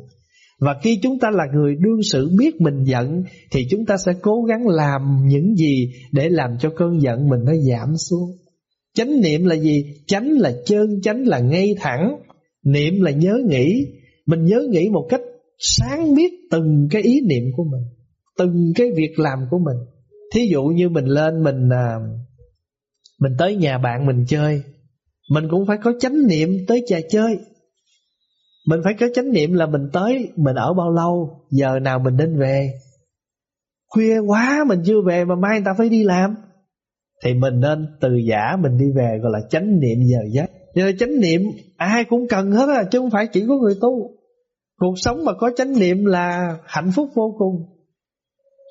và khi chúng ta là người đương sự biết mình giận Thì chúng ta sẽ cố gắng làm những gì Để làm cho cơn giận mình nó giảm xuống. Chánh niệm là gì? Chánh là chân chánh là ngay thẳng. Niệm là nhớ nghĩ. Mình nhớ nghĩ một cách sáng biết từng cái ý niệm của mình Từng cái việc làm của mình. Thí dụ như mình lên mình à, Mình tới nhà bạn mình chơi Mình cũng phải có chánh niệm tới trà chơi. Mình phải có chánh niệm là mình tới Mình ở bao lâu Giờ nào mình nên về. Khuya quá mình chưa về Mà mai người ta phải đi làm. Thì mình nên từ giả mình đi về Gọi là chánh niệm giờ giấc. Giờ chánh niệm ai cũng cần hết à, Chứ không phải chỉ có người tu. Cuộc sống mà có chánh niệm là hạnh phúc vô cùng.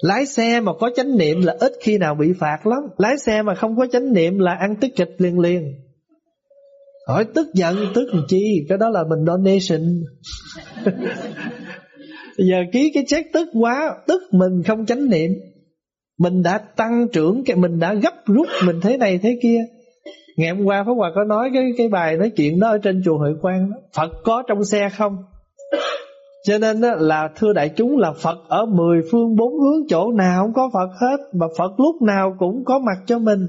Lái xe mà có chánh niệm là ít khi nào bị phạt lắm. Lái xe mà không có chánh niệm là ăn tức kịch liền liền. Hỏi tức giận tức làm chi? Cái đó là mình donation. Giờ ký cái check tức quá Tức mình không chánh niệm. Mình đã tăng trưởng cái Mình đã gấp rút mình thế này thế kia. Ngày hôm qua Pháp Hòa có nói cái cái bài nói chuyện đó ở trên chùa Hội Quang đó. Phật có trong xe không? Cho nên đó là thưa đại chúng là Phật ở mười phương bốn hướng chỗ nào cũng có Phật hết Mà Phật lúc nào cũng có mặt cho mình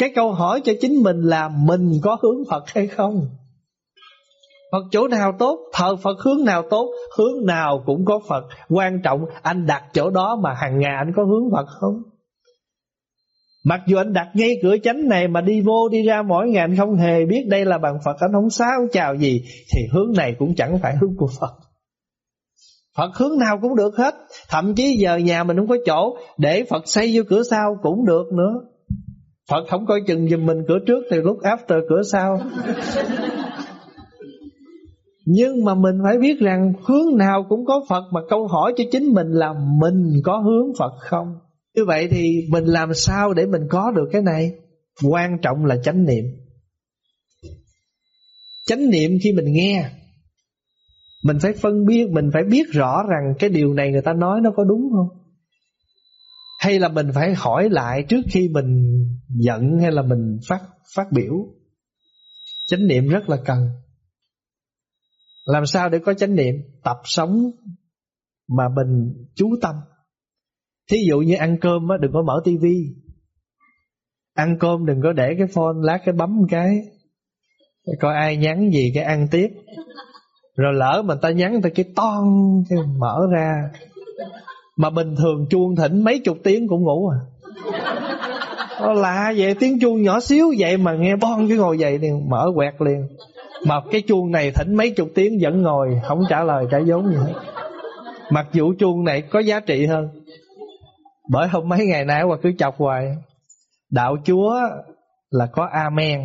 cái câu hỏi cho chính mình là mình có hướng Phật hay không? Phật chỗ nào tốt, Thờ Phật hướng nào tốt, Hướng nào cũng có Phật. Quan trọng anh đặt chỗ đó mà hàng ngày anh có hướng Phật không? Mặc dù anh đặt ngay cửa chánh này Mà đi vô đi ra mỗi ngày anh không hề biết đây là bằng Phật, Anh không sao chào gì, Thì hướng này cũng chẳng phải hướng của Phật. Phật hướng nào cũng được hết. Thậm chí giờ nhà mình không có chỗ Để Phật xây vô cửa sau cũng được nữa. Phật không coi chừng giùm mình cửa trước Thì lúc after cửa sau. Nhưng mà mình phải biết rằng Hướng nào cũng có Phật Mà câu hỏi cho chính mình là Mình có hướng Phật không? Như vậy thì mình làm sao để mình có được cái này? Quan trọng là chánh niệm. Chánh niệm khi mình nghe mình phải phân biệt, Mình phải biết rõ rằng Cái điều này người ta nói nó có đúng không? Hay là mình phải hỏi lại Trước khi mình giận Hay là mình phát phát biểu? Chánh niệm rất là cần. Làm sao để có chánh niệm? Tập sống Mà mình chú tâm. Thí dụ như ăn cơm á, đừng có mở tivi. Ăn cơm đừng có để cái phone Lát cái bấm cái. Coi ai nhắn gì cái ăn tiếp. Rồi lỡ mà ta nhắn ta cái ton cái mở ra. Mà bình thường chuông thỉnh mấy chục tiếng cũng ngủ à. Nó lạ vậy, tiếng chuông nhỏ xíu vậy mà nghe bon cái ngồi dậy liền, mở quẹt liền. Mà cái chuông này thỉnh mấy chục tiếng vẫn ngồi, Không trả lời trả vốn gì hết. Mặc dù chuông này có giá trị hơn, Bởi hôm mấy ngày nay qua cứ chọc hoài. Đạo Chúa là có Amen,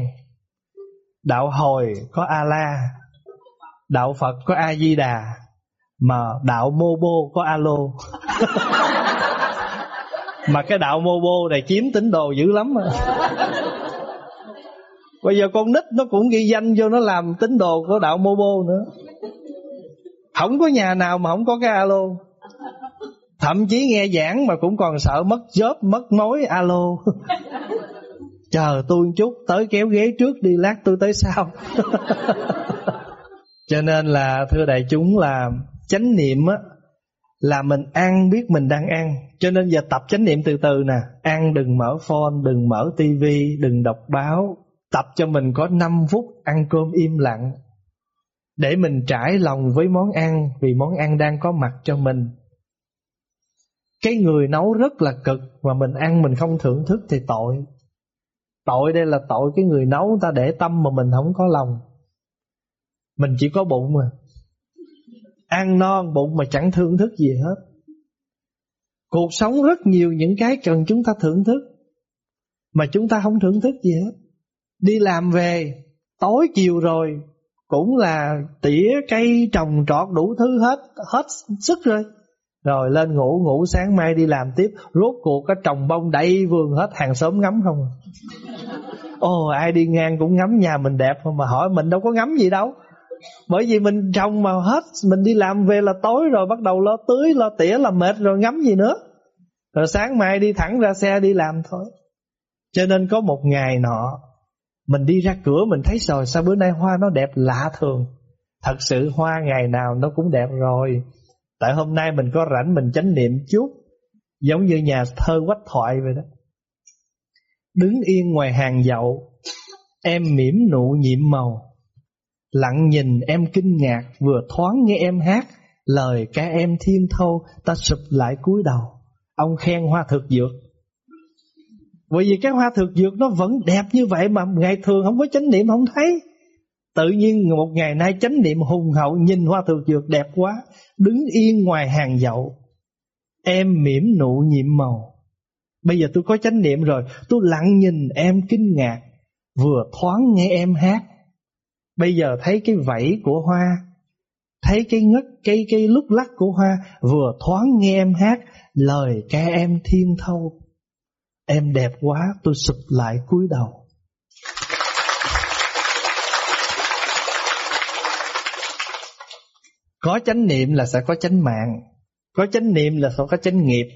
Đạo hồi có A-la, Đạo Phật có A-di-đà, Mà đạo mô bô có alo Mà cái đạo mô bô này chiếm tín đồ dữ lắm mà Bây giờ con nít nó cũng ghi danh vô nó làm tín đồ của đạo mô bô nữa. Không có nhà nào mà không có cái alo. Thậm chí nghe giảng mà cũng còn sợ mất job, mất mối alo. Chờ tôi chút tới kéo ghế trước đi lát tôi tới sau. Cho nên là thưa đại chúng là chánh niệm á là mình ăn biết mình đang ăn. Cho nên giờ tập chánh niệm từ từ nè, ăn đừng mở phone, đừng mở tivi, đừng đọc báo, tập cho mình có 5 phút ăn cơm im lặng để mình trải lòng với món ăn vì món ăn đang có mặt cho mình. Cái người nấu rất là cực mà mình ăn mình không thưởng thức thì tội. Tội đây là tội cái người nấu ta để tâm mà mình không có lòng. Mình chỉ có bụng mà Ăn non bụng mà chẳng thưởng thức gì hết. Cuộc sống rất nhiều những cái cần chúng ta thưởng thức, Mà chúng ta không thưởng thức gì hết. Đi làm về, Tối chiều rồi, Cũng là tỉa cây trồng trọt đủ thứ hết Hết sức rồi. Rồi lên ngủ ngủ sáng mai đi làm tiếp. Rốt cuộc cái trồng bông đầy vườn hết, Hàng xóm ngắm không à? Ồ, ai đi ngang cũng ngắm nhà mình đẹp Mà hỏi mình đâu có ngắm gì đâu bởi vì mình trồng mà hết Mình đi làm về là tối rồi Bắt đầu lo tưới, lo tỉa là mệt rồi ngắm gì nữa. Rồi sáng mai đi thẳng ra xe đi làm thôi. Cho nên có một ngày nọ Mình đi ra cửa mình thấy rồi Sao bữa nay hoa nó đẹp lạ thường. Thật sự hoa ngày nào nó cũng đẹp rồi. Tại hôm nay mình có rảnh mình chánh niệm chút Giống như nhà thơ quách thoại vậy đó. Đứng yên ngoài hàng dậu Em mỉm nụ nhiệm màu. Lặng nhìn em kinh ngạc, Vừa thoáng nghe em hát, Lời ca em thiên thâu, Ta sụp lại cúi đầu. Ông khen hoa thực dược. Bởi vì cái hoa thực dược nó vẫn đẹp như vậy Mà ngày thường không có chánh niệm, không thấy. Tự nhiên một ngày nay chánh niệm hùng hậu, Nhìn hoa thực dược đẹp quá, Đứng yên ngoài hàng dậu. Em mỉm nụ nhiệm màu. Bây giờ tôi có chánh niệm rồi, Tôi lặng nhìn em kinh ngạc, Vừa thoáng nghe em hát Bây giờ thấy cái vẫy của hoa, Thấy cái ngất cây cây lúc lắc của hoa, Vừa thoáng nghe em hát, Lời ca em thiên thâu. Em đẹp quá, tôi sụp lại cúi đầu. Có chánh niệm là sẽ có chánh mạng, Có chánh niệm là sẽ có chánh nghiệp,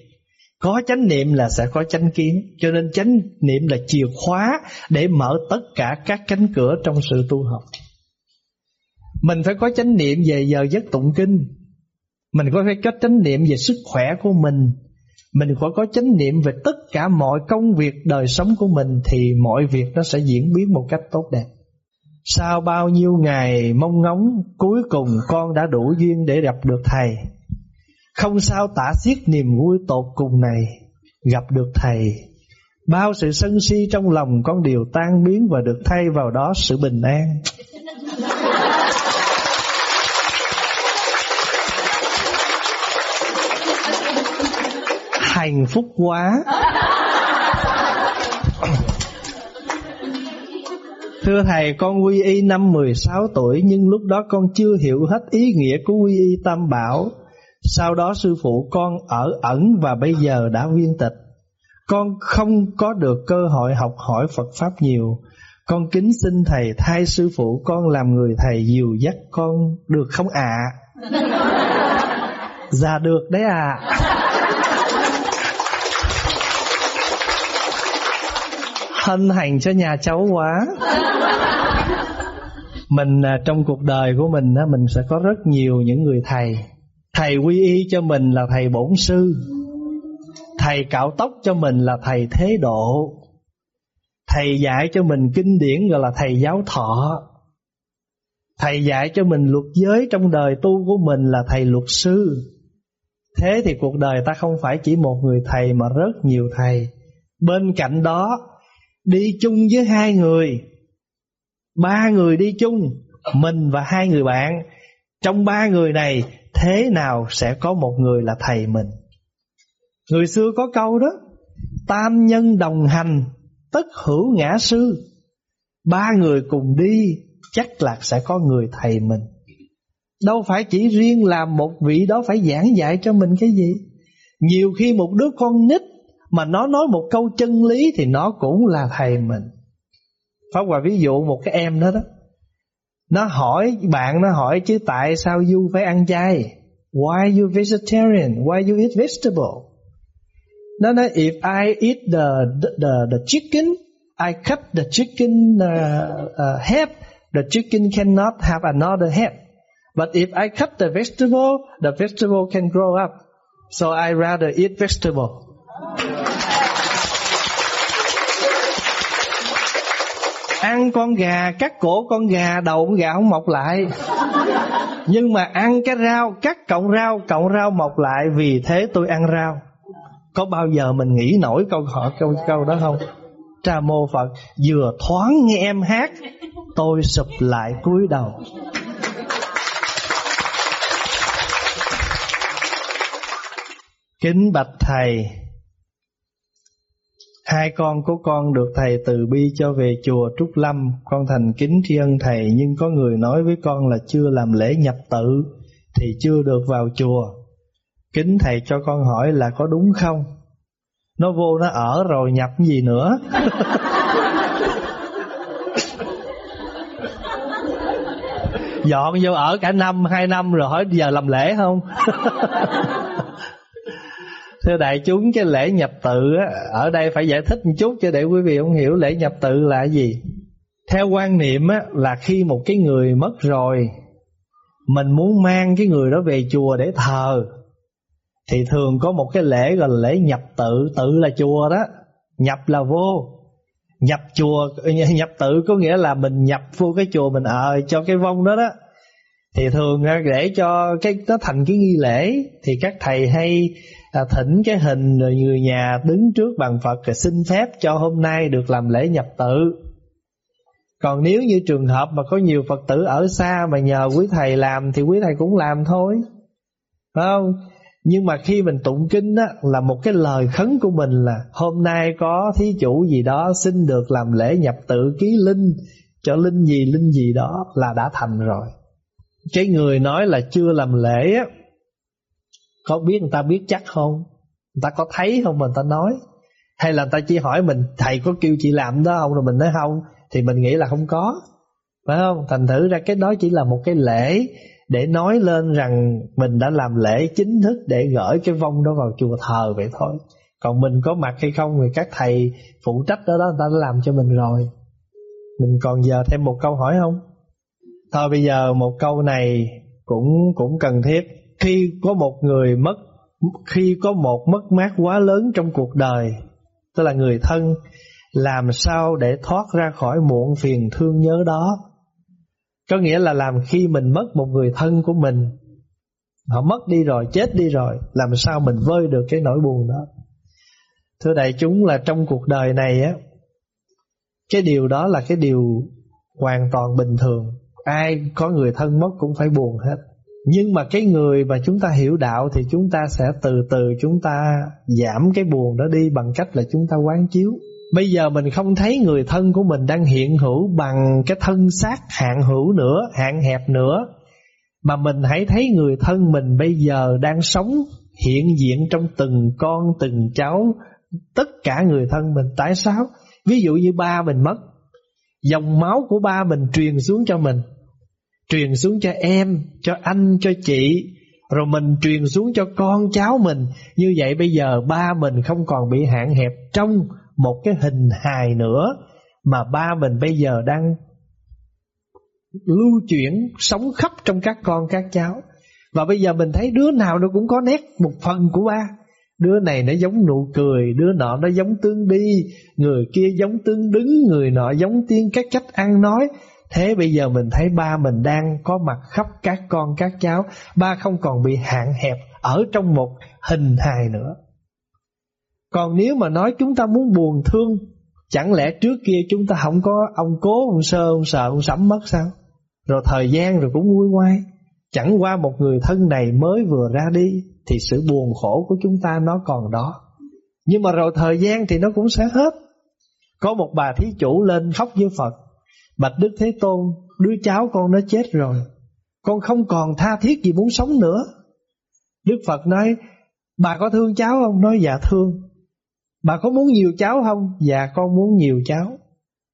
Có chánh niệm là sẽ có chánh kiến. Cho nên chánh niệm là chìa khóa Để mở tất cả các cánh cửa trong sự tu học. Mình phải có chánh niệm về giờ giấc tụng kinh. Mình có phải có chánh niệm về sức khỏe của mình. Mình phải có chánh niệm về tất cả mọi công việc đời sống của mình Thì mọi việc nó sẽ diễn biến một cách tốt đẹp. Sau bao nhiêu ngày mong ngóng, Cuối cùng con đã đủ duyên để gặp được Thầy. Không sao tả xiết niềm vui tột cùng này, Gặp được Thầy. Bao sự sân si trong lòng con đều tan biến Và được thay vào đó sự bình an. Hạnh phúc quá Thưa Thầy con quy y năm 16 tuổi Nhưng lúc đó con chưa hiểu hết ý nghĩa của quy y tam bảo Sau đó sư phụ con ở ẩn và bây giờ đã viên tịch Con không có được cơ hội học hỏi Phật Pháp nhiều Con kính xin Thầy thay sư phụ con làm người Thầy dìu dắt con được không ạ? À? dạ được đấy à thân hành cho nhà cháu quá. Mình à, trong cuộc đời của mình mình sẽ có rất nhiều những người thầy. Thầy quy y cho mình là thầy bổn sư. Thầy cạo tóc cho mình là thầy thế độ. Thầy dạy cho mình kinh điển gọi là thầy giáo thọ. Thầy dạy cho mình luật giới trong đời tu của mình là thầy luật sư. Thế thì cuộc đời ta không phải chỉ một người thầy mà rất nhiều thầy. Bên cạnh đó đi chung với hai người. Ba người đi chung, mình và hai người bạn. Trong ba người này, thế nào sẽ có một người là thầy mình? Người xưa có câu đó, tam nhân đồng hành, tất hữu ngã sư. Ba người cùng đi, chắc là sẽ có người thầy mình. Đâu phải chỉ riêng làm một vị đó phải giảng dạy cho mình cái gì. Nhiều khi một đứa con nít mà nó nói một câu chân lý thì nó cũng là thầy mình. Pháp Hòa ví dụ một cái em đó đó. Nó hỏi bạn nó hỏi chứ tại sao you phải ăn chay? Why you vegetarian? Why you eat vegetable? Nó nói if I eat the the the chicken I cut the chicken uh, uh, head. The chicken cannot have another head. But if I cut the vegetable The vegetable can grow up. So I rather eat vegetable. Ăn con gà, cắt cổ con gà, đầu con gà không mọc lại. Nhưng mà ăn cái rau, cắt cọng rau cọng rau mọc lại vì thế tôi ăn rau. Có bao giờ mình nghĩ nổi câu hỏi, câu câu đó không? Tra mô phật, vừa thoáng nghe em hát, tôi sụp lại cúi đầu. Kính bạch thầy Hai con của con được thầy từ bi cho về chùa Trúc Lâm, con thành kính tri ân thầy nhưng có người nói với con là chưa làm lễ nhập tự thì chưa được vào chùa. Kính thầy cho con hỏi là có đúng không? Nó vô nó ở rồi nhập gì nữa? Dọn vô ở cả năm, hai năm rồi hỏi giờ làm lễ không? thưa đại chúng cái lễ nhập tự á, ở đây phải giải thích một chút cho để quý vị không hiểu lễ nhập tự là gì. Theo quan niệm á, là khi một cái người mất rồi mình muốn mang cái người đó về chùa để thờ thì thường có một cái lễ gọi là lễ nhập tự. Tự là chùa đó nhập là vô. Nhập chùa ừ, Nhập tự có nghĩa là mình nhập vô cái chùa Mình ở cho cái vong đó đó. Thì thường để cho cái nó thành cái nghi lễ Thì các thầy hay à, thỉnh cái hình rồi người nhà đứng trước bàn Phật rồi xin phép cho hôm nay được làm lễ nhập tự. Còn nếu như trường hợp mà có nhiều Phật tử ở xa mà nhờ quý thầy làm thì quý thầy cũng làm thôi. Phải không? Nhưng mà khi mình tụng kinh á là một cái lời khấn của mình là hôm nay có thí chủ gì đó xin được làm lễ nhập tự ký linh cho linh gì linh gì đó là đã thành rồi. Cái người nói là chưa làm lễ á có biết người ta biết chắc không? Người ta có thấy không mà người ta nói? Hay là người ta chỉ hỏi mình Thầy có kêu chị làm đó không? Rồi mình nói không. Thì mình nghĩ là không có. Phải không? Thành thử ra cái đó chỉ là một cái lễ Để nói lên rằng Mình đã làm lễ chính thức Để gửi cái vong đó vào chùa thờ vậy thôi. Còn mình có mặt hay không Thì các thầy phụ trách đó, đó Người ta đã làm cho mình rồi. Mình còn giờ thêm một câu hỏi không? Thôi bây giờ một câu này Cũng cũng cần thiết khi có một người mất, khi có một mất mát quá lớn trong cuộc đời, tức là người thân, làm sao để thoát ra khỏi muộn phiền thương nhớ đó? Có nghĩa là làm khi mình mất một người thân của mình, họ mất đi rồi, chết đi rồi, làm sao mình vơi được cái nỗi buồn đó? Thưa đại chúng, là trong cuộc đời này á, cái điều đó là cái điều hoàn toàn bình thường. Ai có người thân mất cũng phải buồn hết nhưng mà cái người mà chúng ta hiểu đạo Thì chúng ta sẽ từ từ chúng ta giảm cái buồn đó đi Bằng cách là chúng ta quán chiếu. Bây giờ mình không thấy người thân của mình đang hiện hữu Bằng cái thân xác hạn hữu nữa, Hạn hẹp nữa. Mà mình hãy thấy người thân mình bây giờ đang sống, Hiện diện trong từng con, từng cháu, Tất cả người thân mình Tại sao? Ví dụ như ba mình mất, Dòng máu của ba mình truyền xuống cho mình truyền xuống cho em, cho anh, cho chị, rồi mình truyền xuống cho con cháu mình. Như vậy bây giờ ba mình không còn bị hạn hẹp trong một cái hình hài nữa, mà ba mình bây giờ đang lưu chuyển, sống khắp trong các con các cháu. Và bây giờ mình thấy đứa nào nó cũng có nét một phần của ba. Đứa này nó giống nụ cười, đứa nọ nó giống tương đi, người kia giống tương đứng, người nọ giống tiên các cách ăn nói. Thế bây giờ mình thấy ba mình đang có mặt khắp các con các cháu. Ba không còn bị hạn hẹp ở trong một hình hài nữa. Còn nếu mà nói chúng ta muốn buồn thương Chẳng lẽ trước kia chúng ta không có ông cố, ông sơ, ông sợ, ông sắm mất sao? Rồi thời gian rồi cũng nguôi ngoai. Chẳng qua một người thân này mới vừa ra đi Thì sự buồn khổ của chúng ta nó còn đó. Nhưng mà rồi thời gian thì nó cũng sẽ hết. Có một bà thí chủ lên khóc với Phật. Bạch Đức Thế Tôn, Đứa cháu con nó chết rồi Con không còn tha thiết gì muốn sống nữa Đức Phật nói, Bà có thương cháu không? Nói dạ thương Bà có muốn nhiều cháu không? Dạ con muốn nhiều cháu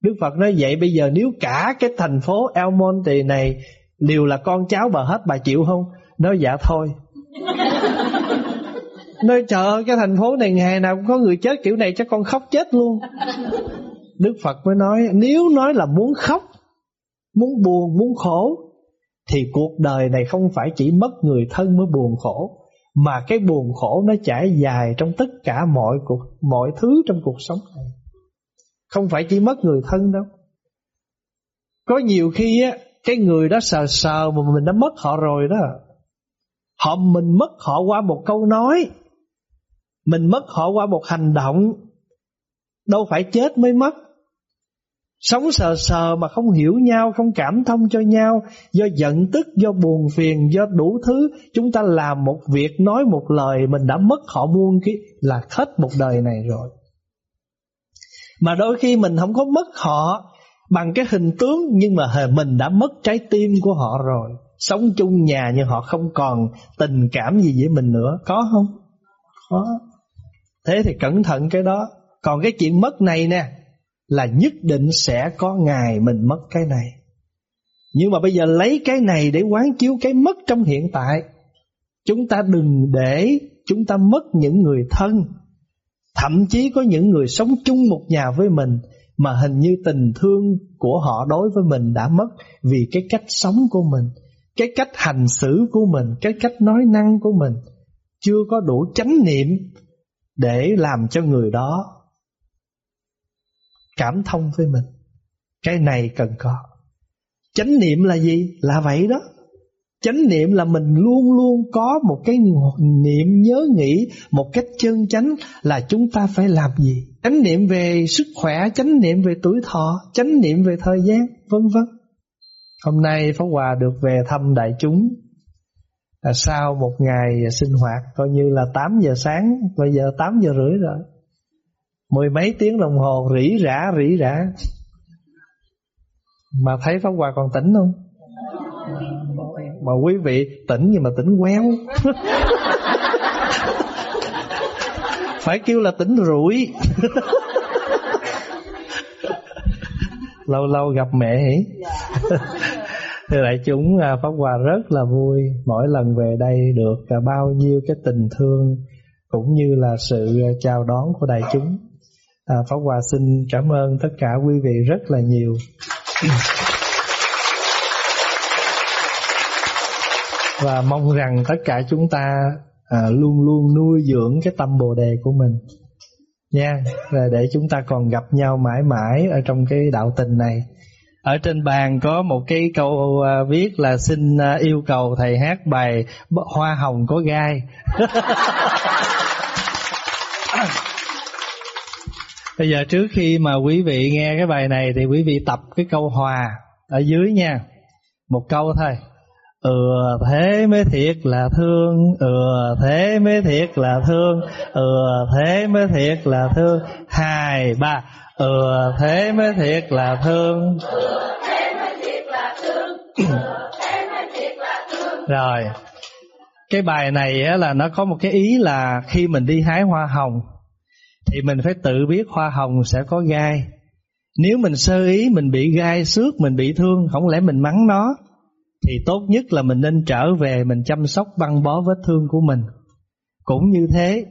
Đức Phật nói, vậy bây giờ nếu cả cái thành phố El Monte này Đều là con cháu bà hết, bà chịu không? Nói dạ thôi Nói, trời ơi, cái thành phố này ngày nào cũng có người chết kiểu này cho con khóc chết luôn Đức Phật mới nói Nếu nói là muốn khóc Muốn buồn, muốn khổ Thì cuộc đời này không phải chỉ mất người thân mới buồn khổ Mà cái buồn khổ nó trải dài Trong tất cả mọi cuộc mọi thứ trong cuộc sống này. Không phải chỉ mất người thân đâu. Có nhiều khi á Cái người đó sờ sờ mà mình đã mất họ rồi đó. Họ mình mất họ qua một câu nói Mình mất họ qua một hành động Đâu phải chết mới mất. Sống sờ sờ mà không hiểu nhau, không cảm thông cho nhau, do giận tức, do buồn phiền, do đủ thứ, chúng ta làm một việc, nói một lời, mình đã mất họ muôn cái là hết một đời này rồi. Mà đôi khi mình không có mất họ bằng cái hình tướng, nhưng mà mình đã mất trái tim của họ rồi. Sống chung nhà nhưng họ không còn tình cảm gì với mình nữa, có không? Có. Thế thì cẩn thận cái đó. Còn cái chuyện mất này nè, là nhất định sẽ có ngày mình mất cái này. Nhưng mà bây giờ lấy cái này để quán chiếu cái mất trong hiện tại. Chúng ta đừng để chúng ta mất những người thân. Thậm chí có những người sống chung một nhà với mình mà hình như tình thương của họ đối với mình đã mất vì cái cách sống của mình, cái cách hành xử của mình, cái cách nói năng của mình chưa có đủ chánh niệm để làm cho người đó cảm thông với mình. Cái này cần có. Chánh niệm là gì? Là vậy đó. Chánh niệm là mình luôn luôn có một cái niệm nhớ nghĩ một cách chân chánh là chúng ta phải làm gì? Chánh niệm về sức khỏe, chánh niệm về tuổi thọ, chánh niệm về thời gian, vân vân. Hôm nay pháp hòa được về thăm đại chúng. Sau một ngày sinh hoạt, coi như là 8 giờ sáng, bây giờ 8 giờ rưỡi rồi mười mấy tiếng đồng hồ rỉ rả rỉ rả. Mà thấy pháp hòa còn tỉnh không? Mà quý vị tỉnh nhưng mà tỉnh quéo. Phải kêu là tỉnh rủi. Lâu lâu gặp mẹ hỉ? Thưa đại chúng à, pháp hòa rất là vui. Mỗi lần về đây được à, bao nhiêu cái tình thương cũng như là sự à, chào đón của đại chúng à, pháp hòa xin cảm ơn tất cả quý vị rất là nhiều. Và mong rằng tất cả chúng ta à, luôn luôn nuôi dưỡng cái tâm bồ đề của mình. Nha và để chúng ta còn gặp nhau mãi mãi ở trong cái đạo tình này. Ở trên bàn có một cái câu à, viết là xin à, yêu cầu thầy hát bài hoa hồng có gai. bây giờ trước khi mà quý vị nghe cái bài này thì quý vị tập cái câu hòa ở dưới nha. Một câu thôi. Ừ thế mới thiệt là thương Ừ thế mới thiệt là thương Ừ thế mới thiệt là thương. Hai ba. Ừ thế mới thiệt là thương. Rồi. Cái bài này á, là nó có một cái ý là Khi mình đi hái hoa hồng thì mình phải tự biết hoa hồng sẽ có gai Nếu mình sơ ý Mình bị gai xước Mình bị thương Không lẽ mình mắng nó thì tốt nhất là mình nên trở về mình chăm sóc băng bó vết thương của mình. Cũng như thế,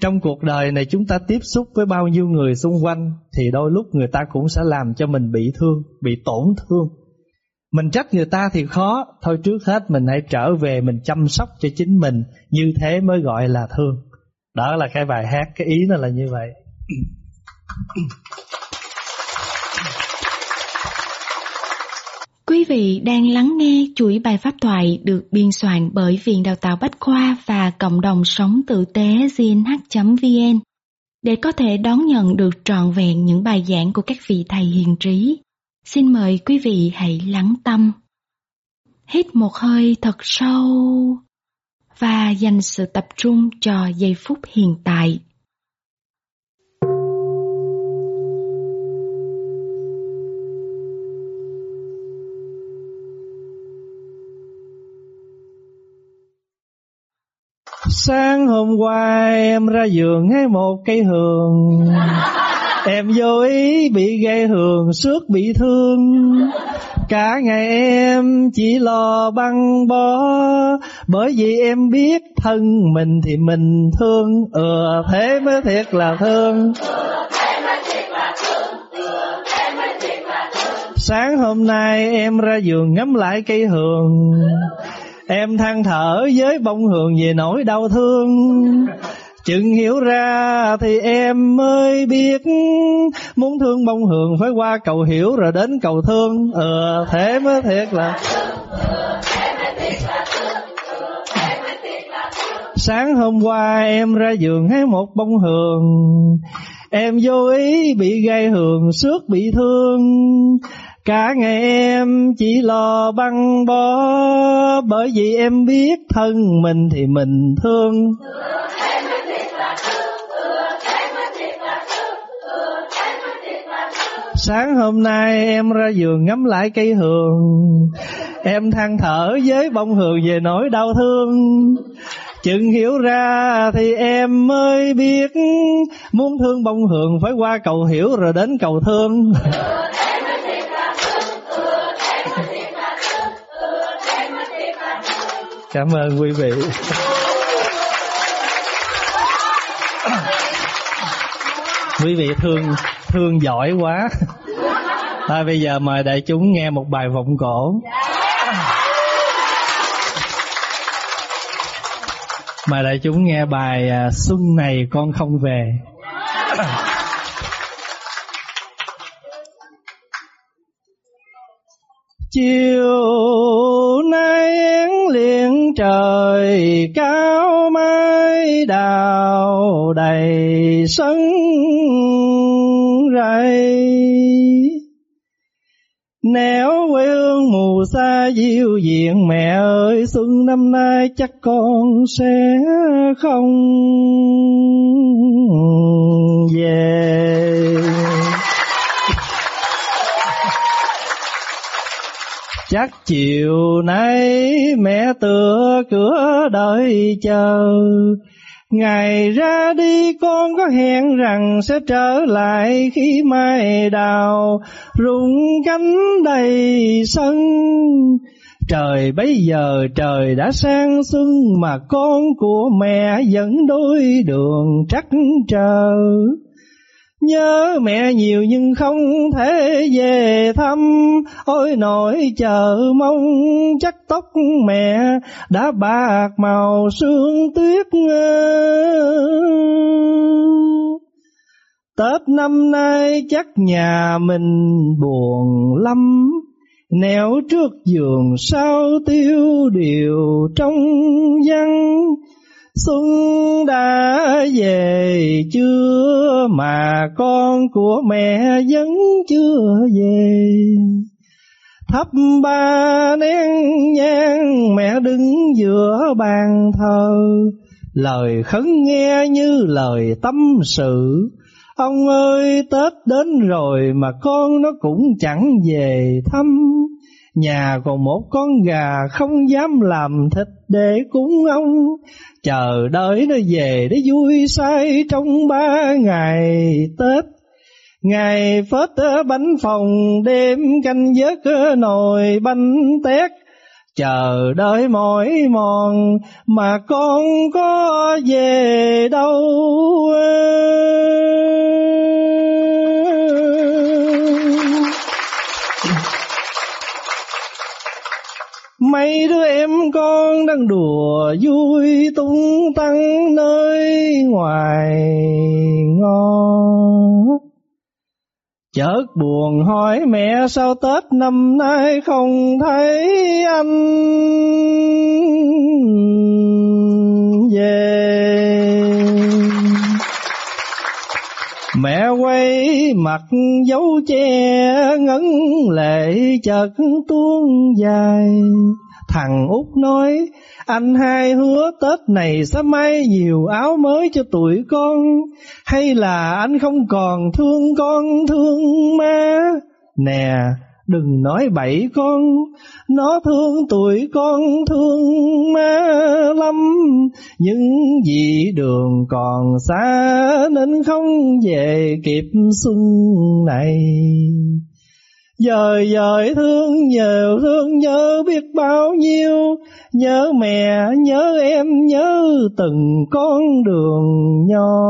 trong cuộc đời này chúng ta tiếp xúc với bao nhiêu người xung quanh thì đôi lúc người ta cũng sẽ làm cho mình bị thương, bị tổn thương. Mình trách người ta thì khó, thôi trước hết mình hãy trở về mình chăm sóc cho chính mình, như thế mới gọi là thương. Đó là cái bài hát, cái ý nó là như vậy. Quý vị đang lắng nghe chuỗi bài pháp thoại được biên soạn bởi Viện Đào tạo Bách Khoa và Cộng đồng Sống Tử tế gnh.vn để có thể đón nhận được trọn vẹn những bài giảng của các vị thầy hiền trí. Xin mời quý vị hãy lắng tâm. Hít một hơi thật sâu và dành sự tập trung cho giây phút hiện tại. Sáng hôm qua em ra giường hái một cây hường Em vô ý bị gây hường suốt bị thương. Cả ngày em chỉ lo băng bó. Bởi vì em biết thân mình thì mình thương. Ừ thế mới thiệt là thương. Sáng hôm nay em ra giường ngắm lại cây hường. Em than thở với bông hường về nỗi đau thương. Chừng hiểu ra thì em mới biết. Muốn thương bông hường phải qua cầu hiểu rồi đến cầu thương. Ờ thế mới thiệt là Sáng hôm qua em ra giường hái một bông hường. Em vô ý bị gai hường suốt bị thương. Cả ngày em chỉ lo băng bó, Bởi vì em biết thân mình thì mình thương. Sáng hôm nay em ra giường ngắm lại cây hường. Em than thở với bông hường về nỗi đau thương. Chừng hiểu ra thì em mới biết Muốn thương bông hường phải qua cầu hiểu rồi đến cầu thương. Cảm ơn quý vị. quý vị thương thương giỏi quá. Thôi, bây giờ mời đại chúng nghe một bài vọng cổ. Mời đại chúng nghe bài à, xuân này con không về. Chiều nay én liền trời cao mang đào đầy sân rầy Nẻo quê hương mù xa diêu diện, Mẹ ơi, xuân năm nay chắc con sẽ không về. Chắc chiều nay mẹ tựa cửa đợi chờ. Ngày ra đi, con có hẹn rằng sẽ trở lại khi mai đào rụng cánh đầy sân. Trời bấy giờ trời đã sang xuân, mà con của mẹ vẫn đôi đường trắc trở. Nhớ mẹ nhiều nhưng không thể về thăm. Ôi nỗi chờ mong, chắc tóc mẹ Đã bạc màu sương tuyết Tết năm nay chắc nhà mình buồn lắm. Nẻo trước giường sao tiêu điều trong văn Xuân đã về, chưa mà con của mẹ vẫn chưa về. Thắp ba nén nhang, mẹ đứng giữa bàn thờ. Lời khấn nghe như lời tâm sự. Ông ơi, Tết đến rồi mà con nó cũng chẳng về thăm. Nhà còn một con gà không dám làm thịt để cúng ông. Chờ đợi nó về để vui say trong ba ngày Tết. Ngày phết bánh phòng, đêm canh giấc nồi bánh tét. Chờ đợi mỏi mòn, mà con có về đâu? Mấy đứa em con đang đùa vui tung tăng nơi ngoài ngõ. Chợt buồn hỏi mẹ sao Tết năm nay không thấy anh về? Mẹ quay mặt dấu che ngấn lệ chợt tuôn dài. Thằng út nói, anh hai hứa Tết này sẽ may nhiều áo mới cho tụi con. Hay là anh không còn thương con thương má? Nè đừng nói bậy con, Nó thương tụi con thương má lắm. Nhưng vì đường còn xa Nên không về kịp xuân này. Dời dời thương nhờ thương nhớ biết bao nhiêu. Nhớ mẹ, nhớ em, nhớ từng con đường nhỏ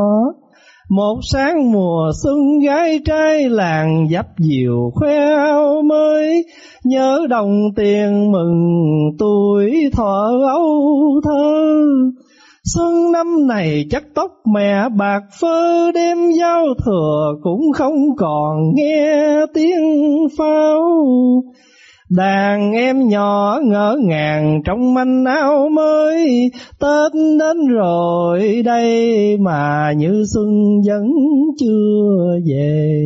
một sáng mùa xuân gái trai làng dắp diều khoe áo mới, Nhớ đồng tiền mừng tuổi thọ âu thơ. Xuân năm này chắc tóc mẹ bạc phơ, đêm giao thừa cũng không còn nghe tiếng pháo. Đàn em nhỏ ngỡ ngàng trong manh áo mới. Tết đến rồi đây mà như xuân vẫn chưa về.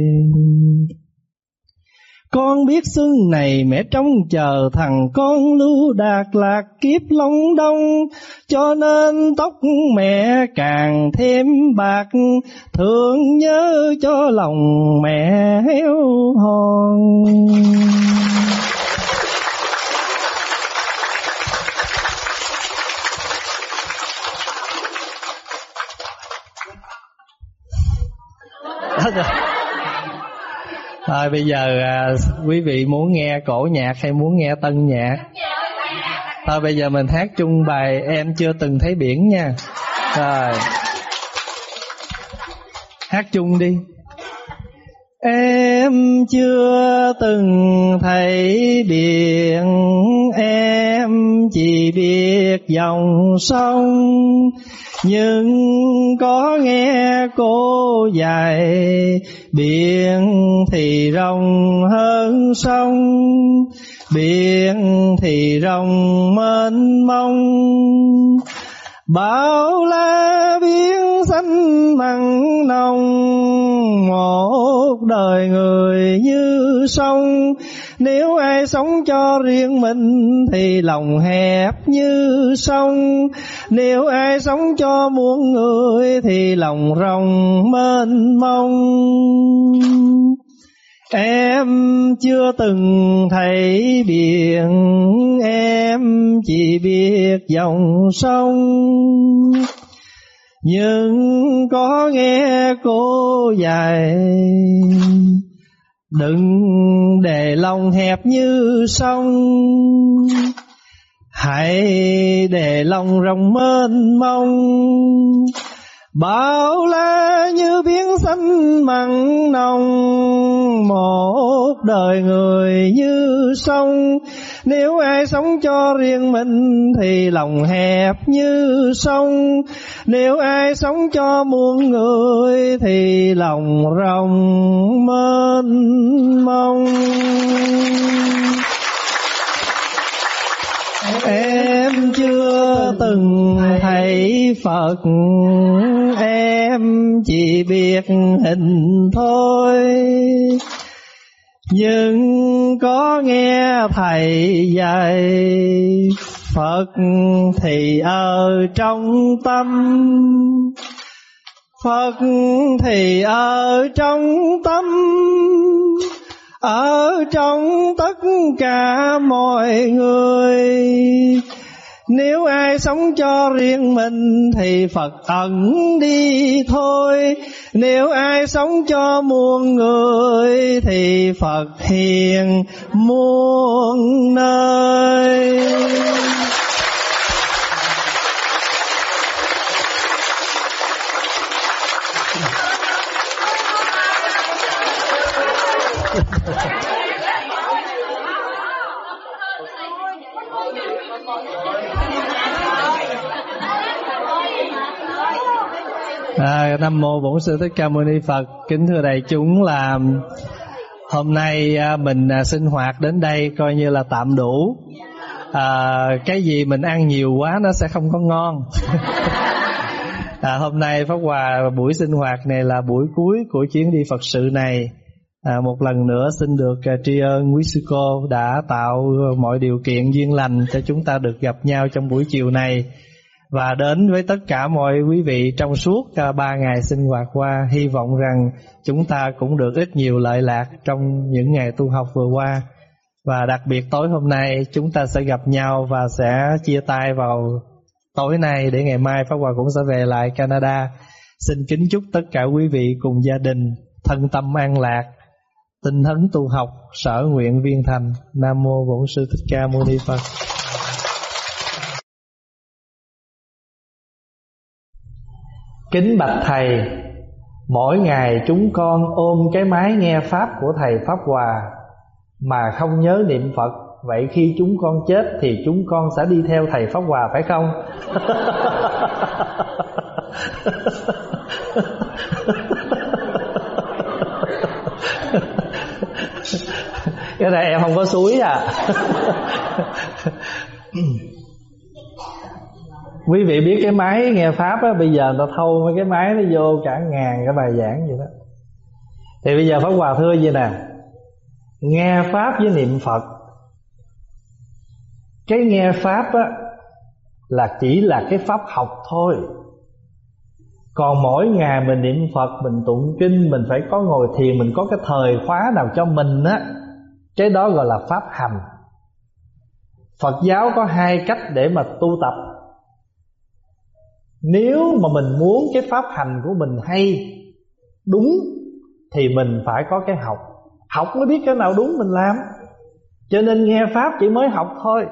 Con biết xuân này mẹ trông chờ thằng con lưu đạt lạc kiếp long đông Cho nên tóc mẹ càng thêm bạc. Thương nhớ cho lòng mẹ héo hòn rồi. Thôi bây giờ à, quý vị muốn nghe cổ nhạc hay muốn nghe tân nhạc? Thôi bây giờ mình hát chung bài Em chưa từng thấy biển nha. Rồi. Hát chung đi. Em chưa từng thấy biển Em chỉ biết dòng sông nhưng có nghe cô dạy, biển thì rộng hơn sông, biển thì rộng mênh mông bao la biến xanh mặn nồng một đời người như sông. Nếu ai sống cho riêng mình thì lòng hẹp như sông. Nếu ai sống cho muôn người thì lòng rộng mênh mông. Em chưa từng thấy biển, Em chỉ biết dòng sông. Nhưng có nghe cô dạy, Đừng để lòng hẹp như sông. Hãy để lòng rộng mênh mông. Bao la như biển xanh mặn nồng, Một đời người như sông. Nếu ai sống cho riêng mình Thì lòng hẹp như sông. Nếu ai sống cho muôn người Thì lòng rộng mênh mông. Em chưa từng thấy Phật. Em chỉ biết hình thôi. Nhưng có nghe Thầy dạy, Phật thì ở trong tâm. Phật thì ở trong tâm ở trong tất cả mọi người, nếu ai sống cho riêng mình thì Phật ẩn đi thôi. Nếu ai sống cho muôn người thì Phật hiền muôn nơi. Nam mô Bổn sư Thích Ca Mâu Ni Phật. Kính thưa đại chúng là hôm nay à, mình à, sinh hoạt đến đây coi như là tạm đủ. À, cái gì mình ăn nhiều quá nó sẽ không có ngon. à, hôm nay Pháp Hòa buổi sinh hoạt này là buổi cuối của chuyến đi Phật sự này. À, một lần nữa xin được à, tri ân quý sư cô đã tạo mọi điều kiện duyên lành cho chúng ta được gặp nhau trong buổi chiều này và đến với tất cả mọi quý vị trong suốt à, ba ngày sinh hoạt qua, hy vọng rằng chúng ta cũng được ít nhiều lợi lạc trong những ngày tu học vừa qua. Và đặc biệt tối hôm nay, chúng ta sẽ gặp nhau và sẽ chia tay vào tối nay để ngày mai Pháp Hòa cũng sẽ về lại Canada. Xin kính chúc tất cả quý vị cùng gia đình thân tâm an lạc, tinh thần tu học, sở nguyện viên thành. Nam mô bổn sư thích ca mâu ni phật. Kính bạch thầy, mỗi ngày chúng con ôm cái máy nghe pháp của thầy pháp hòa, mà không nhớ niệm phật. Vậy khi chúng con chết thì chúng con sẽ đi theo thầy pháp hòa, phải không? Cái này em không có suối à. quý vị biết cái máy nghe pháp á, bây giờ ta thâu mấy cái máy nó vô cả ngàn cái bài giảng vậy đó. Thì bây giờ pháp hòa thưa vậy nè, nghe pháp với niệm phật. Cái nghe pháp á, là chỉ là cái pháp học thôi. Còn mỗi ngày mình niệm Phật, Mình tụng kinh, Mình phải có ngồi thiền Mình có cái thời khóa nào cho mình á, Cái đó gọi là pháp hành. Phật giáo có hai cách để mà tu tập. Nếu mà mình muốn cái pháp hành của mình hay, Đúng, Thì mình phải có cái học. Học mới biết cái nào đúng mình làm. Cho nên nghe Pháp chỉ mới học thôi.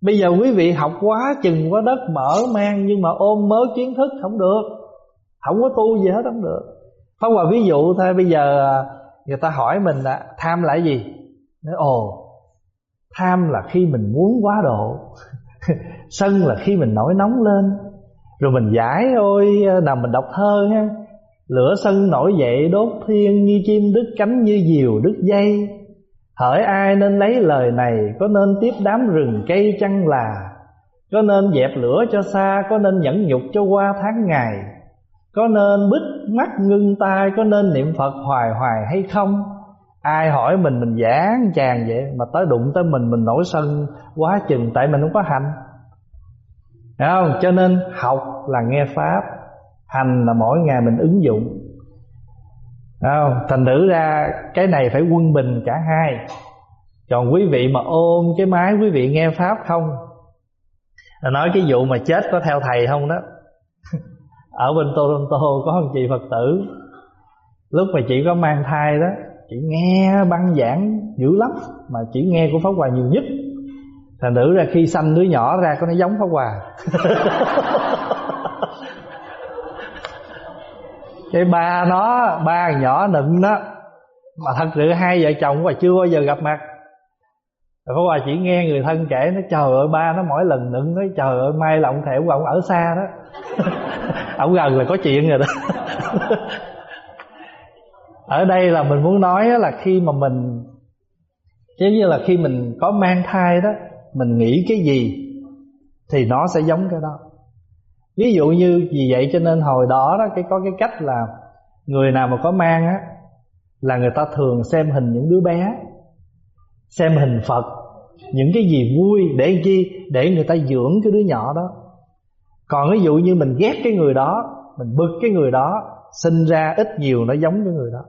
Bây giờ quý vị học quá chừng quá đất, mở mang Nhưng mà ôm mớ kiến thức không được. Không có tu gì hết, không được. Pháp Hòa ví dụ thôi, Bây giờ à, người ta hỏi mình là tham là gì? Nói, ồ, Tham là khi mình muốn quá độ. Sân là khi mình nổi nóng lên. Rồi mình giải, ôi, nào mình đọc thơ ha. Lửa sân nổi dậy, đốt thiên như chim, đứt cánh như diều, đứt dây. Hỏi ai nên lấy lời này, có nên tiếp đám rừng cây chăng là? Có nên dẹp lửa cho xa, có nên nhẫn nhục cho qua tháng ngày? Có nên bích mắt ngưng tai, có nên niệm phật hoài hoài hay không? Ai hỏi mình mình giảng chàng vậy, mà tới đụng tới mình mình nổi sân, quá chừng, tại mình không có hành. Thấy không? Cho nên học là nghe Pháp, Hành là mỗi ngày mình ứng dụng. Thấy không? Thành thử ra cái này phải quân bình cả hai. Còn quý vị mà ôm cái máy, quý vị nghe Pháp không? Là Nói cái vụ mà chết có theo thầy không đó? Ở bên Toronto có một chị Phật tử, Lúc mà chị có mang thai đó Chị nghe băng giảng dữ lắm, Mà chị nghe của Pháp Hòa nhiều nhất thành nữ ra khi sanh đứa nhỏ ra có nó giống pháp hòa. Cái ba nó ba nhỏ nựng đó mà thật sự hai vợ chồng và chưa bao giờ gặp mặt. Rồi Pháp Hòa chỉ nghe người thân kể nó trời ơi ba nó mỗi lần nựng nói trời ơi mai là ông thẻo ông ở xa đó. Ông gần là có chuyện rồi đó. Ở đây là mình muốn nói là khi mà mình giống như là khi mình có mang thai đó mình nghĩ cái gì thì nó sẽ giống cái đó. Ví dụ như vì vậy cho nên hồi đó đó cái có cái cách là người nào mà có mang á là người ta thường xem hình những đứa bé xem hình phật những cái gì vui để chi? Để người ta dưỡng cái đứa nhỏ đó. Còn ví dụ như mình ghét cái người đó mình bực cái người đó sinh ra ít nhiều nó giống cái người đó.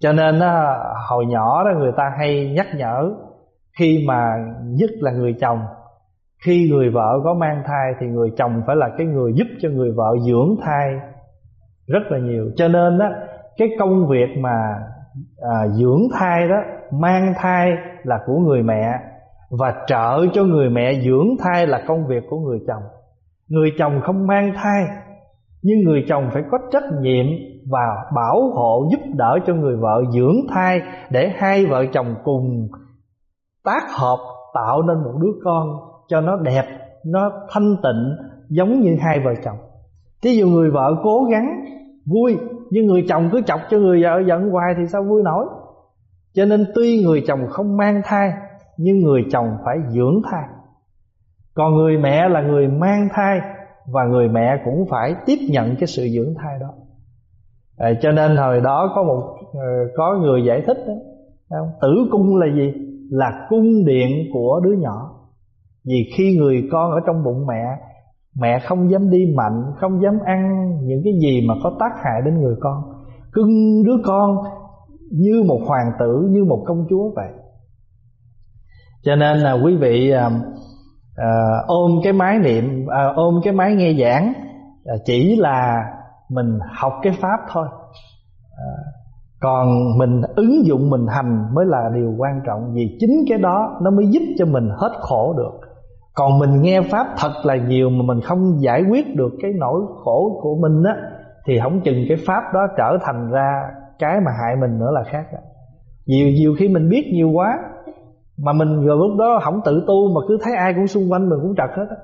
Cho nên á, hồi nhỏ đó người ta hay nhắc nhở khi mà nhất là người chồng khi người vợ có mang thai thì người chồng phải là cái người giúp cho người vợ dưỡng thai rất là nhiều. Cho nên đó cái công việc mà à, dưỡng thai đó mang thai là của người mẹ và trợ cho người mẹ dưỡng thai là công việc của người chồng. Người chồng không mang thai nhưng người chồng phải có trách nhiệm và bảo hộ giúp đỡ cho người vợ dưỡng thai để hai vợ chồng cùng tác hợp tạo nên một đứa con cho nó đẹp nó thanh tịnh giống như hai vợ chồng. Thí dụ người vợ cố gắng vui nhưng người chồng cứ chọc cho người vợ giận hoài thì sao vui nổi? Cho nên tuy người chồng không mang thai nhưng người chồng phải dưỡng thai. Còn người mẹ là người mang thai và người mẹ cũng phải tiếp nhận cái sự dưỡng thai đó. À, cho nên hồi đó có một ờ, có người giải thích đó, tử cung là gì? Là cung điện của đứa nhỏ. Vì khi người con ở trong bụng mẹ mẹ không dám đi mạnh không dám ăn những cái gì mà có tác hại đến người con. Cưng đứa con như một hoàng tử như một công chúa vậy. Cho nên là quý vị à, à, ôm cái máy niệm à, ôm cái máy nghe giảng à, chỉ là mình học cái pháp thôi. À, còn mình ứng dụng mình hành mới là điều quan trọng, vì chính cái đó nó mới giúp cho mình hết khổ được. Còn mình nghe pháp thật là nhiều mà mình không giải quyết được cái nỗi khổ của mình á, thì không chừng cái pháp đó trở thành ra cái mà hại mình nữa là khác đó. nhiều nhiều khi mình biết nhiều quá, mà mình rồi lúc đó không tự tu mà cứ thấy ai cũng xung quanh mình cũng trật hết á.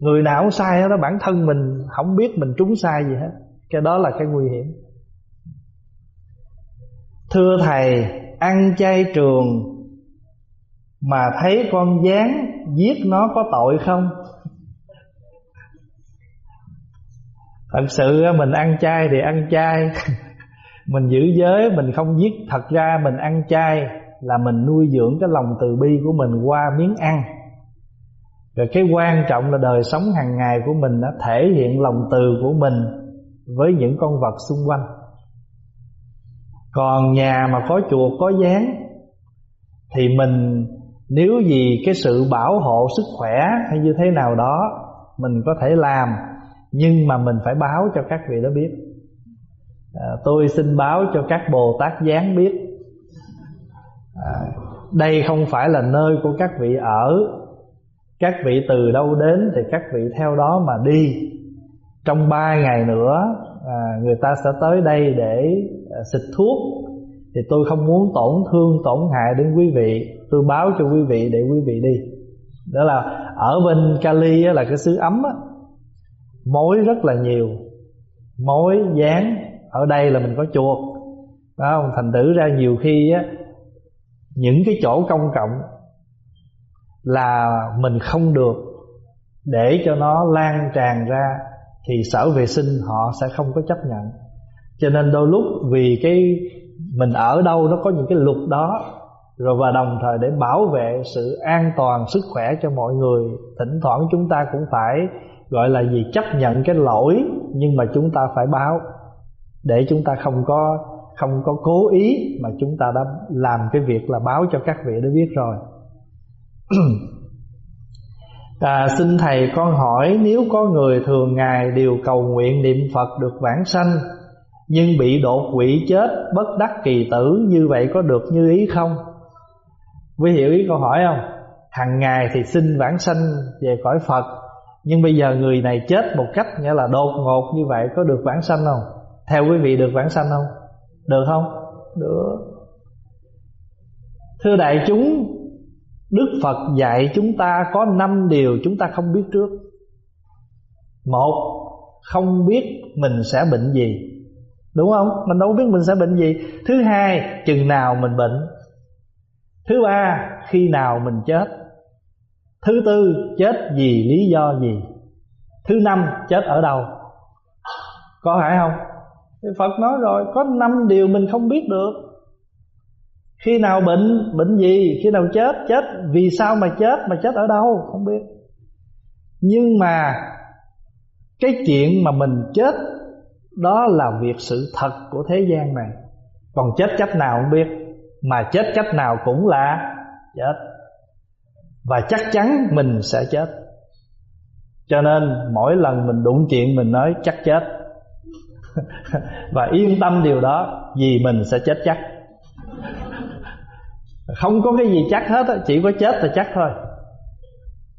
Người nào cũng sai hết đó bản thân mình không biết mình trúng sai gì hết. Cái đó là cái nguy hiểm. Thưa Thầy, Ăn chay trường Mà thấy con gián Giết nó có tội không? Thật sự mình ăn chay thì ăn chay. Mình giữ giới, Mình không giết. Thật ra mình ăn chay Là mình nuôi dưỡng cái lòng từ bi của mình Qua miếng ăn. Rồi cái quan trọng là đời sống hàng ngày của mình Đã thể hiện lòng từ của mình Với những con vật xung quanh còn nhà mà có chuột có dán thì mình nếu vì cái sự bảo hộ sức khỏe hay như thế nào đó mình có thể làm nhưng mà mình phải báo cho các vị đó biết. À, tôi xin báo cho các bồ tát gián biết. À, đây không phải là nơi của các vị ở. Các vị từ đâu đến thì các vị theo đó mà đi. Trong ba ngày nữa à, người ta sẽ tới đây để À, xịt thuốc thì tôi không muốn tổn thương tổn hại đến quý vị. Tôi báo cho quý vị để quý vị đi. Đó là ở bên Cali á, là cái xứ ấm á, mối rất là nhiều. Mối dán ở đây là mình có chuột. Đó không thành tử ra nhiều khi á những cái chỗ công cộng là mình không được để cho nó lan tràn ra thì sở vệ sinh họ sẽ không có chấp nhận cho nên đôi lúc vì cái mình ở đâu nó có những cái luật đó rồi và đồng thời để bảo vệ sự an toàn sức khỏe cho mọi người thỉnh thoảng chúng ta cũng phải gọi là gì chấp nhận cái lỗi nhưng mà chúng ta phải báo để chúng ta không có không có cố ý mà chúng ta đã làm cái việc là báo cho các vị đã biết rồi. À, xin thầy con hỏi nếu có người thường ngày đều cầu nguyện niệm phật được vãng sanh nhưng bị đột quỵ chết, bất đắc kỳ tử, như vậy có được như ý không? Quý hiểu ý câu hỏi không? Hàng ngày thì xin vãng sanh về cõi phật, nhưng bây giờ người này chết một cách nghĩa là đột ngột như vậy có được vãng sanh không? Theo quý vị được vãng sanh không? Được không? Được. Thưa đại chúng, đức phật dạy chúng ta có năm điều chúng ta không biết trước. Một, không biết mình sẽ bệnh gì đúng không? Mình đâu biết mình sẽ bệnh gì. Thứ hai, chừng nào mình bệnh. Thứ ba, khi nào mình chết. Thứ tư, chết vì lý do gì. Thứ năm, chết ở đâu. Có phải không? Phật nói rồi, có năm điều mình không biết được. Khi nào bệnh bệnh gì, khi nào chết chết vì sao mà chết mà chết ở đâu, không biết. Nhưng mà cái chuyện mà mình chết đó là việc sự thật của thế gian này. Còn chết cách nào không biết, mà chết cách nào cũng là chết. Và chắc chắn mình sẽ chết. Cho nên mỗi lần mình đụng chuyện mình nói chắc chết. Và yên tâm điều đó, vì mình sẽ chết chắc. Không có cái gì chắc hết chỉ có chết là chắc thôi.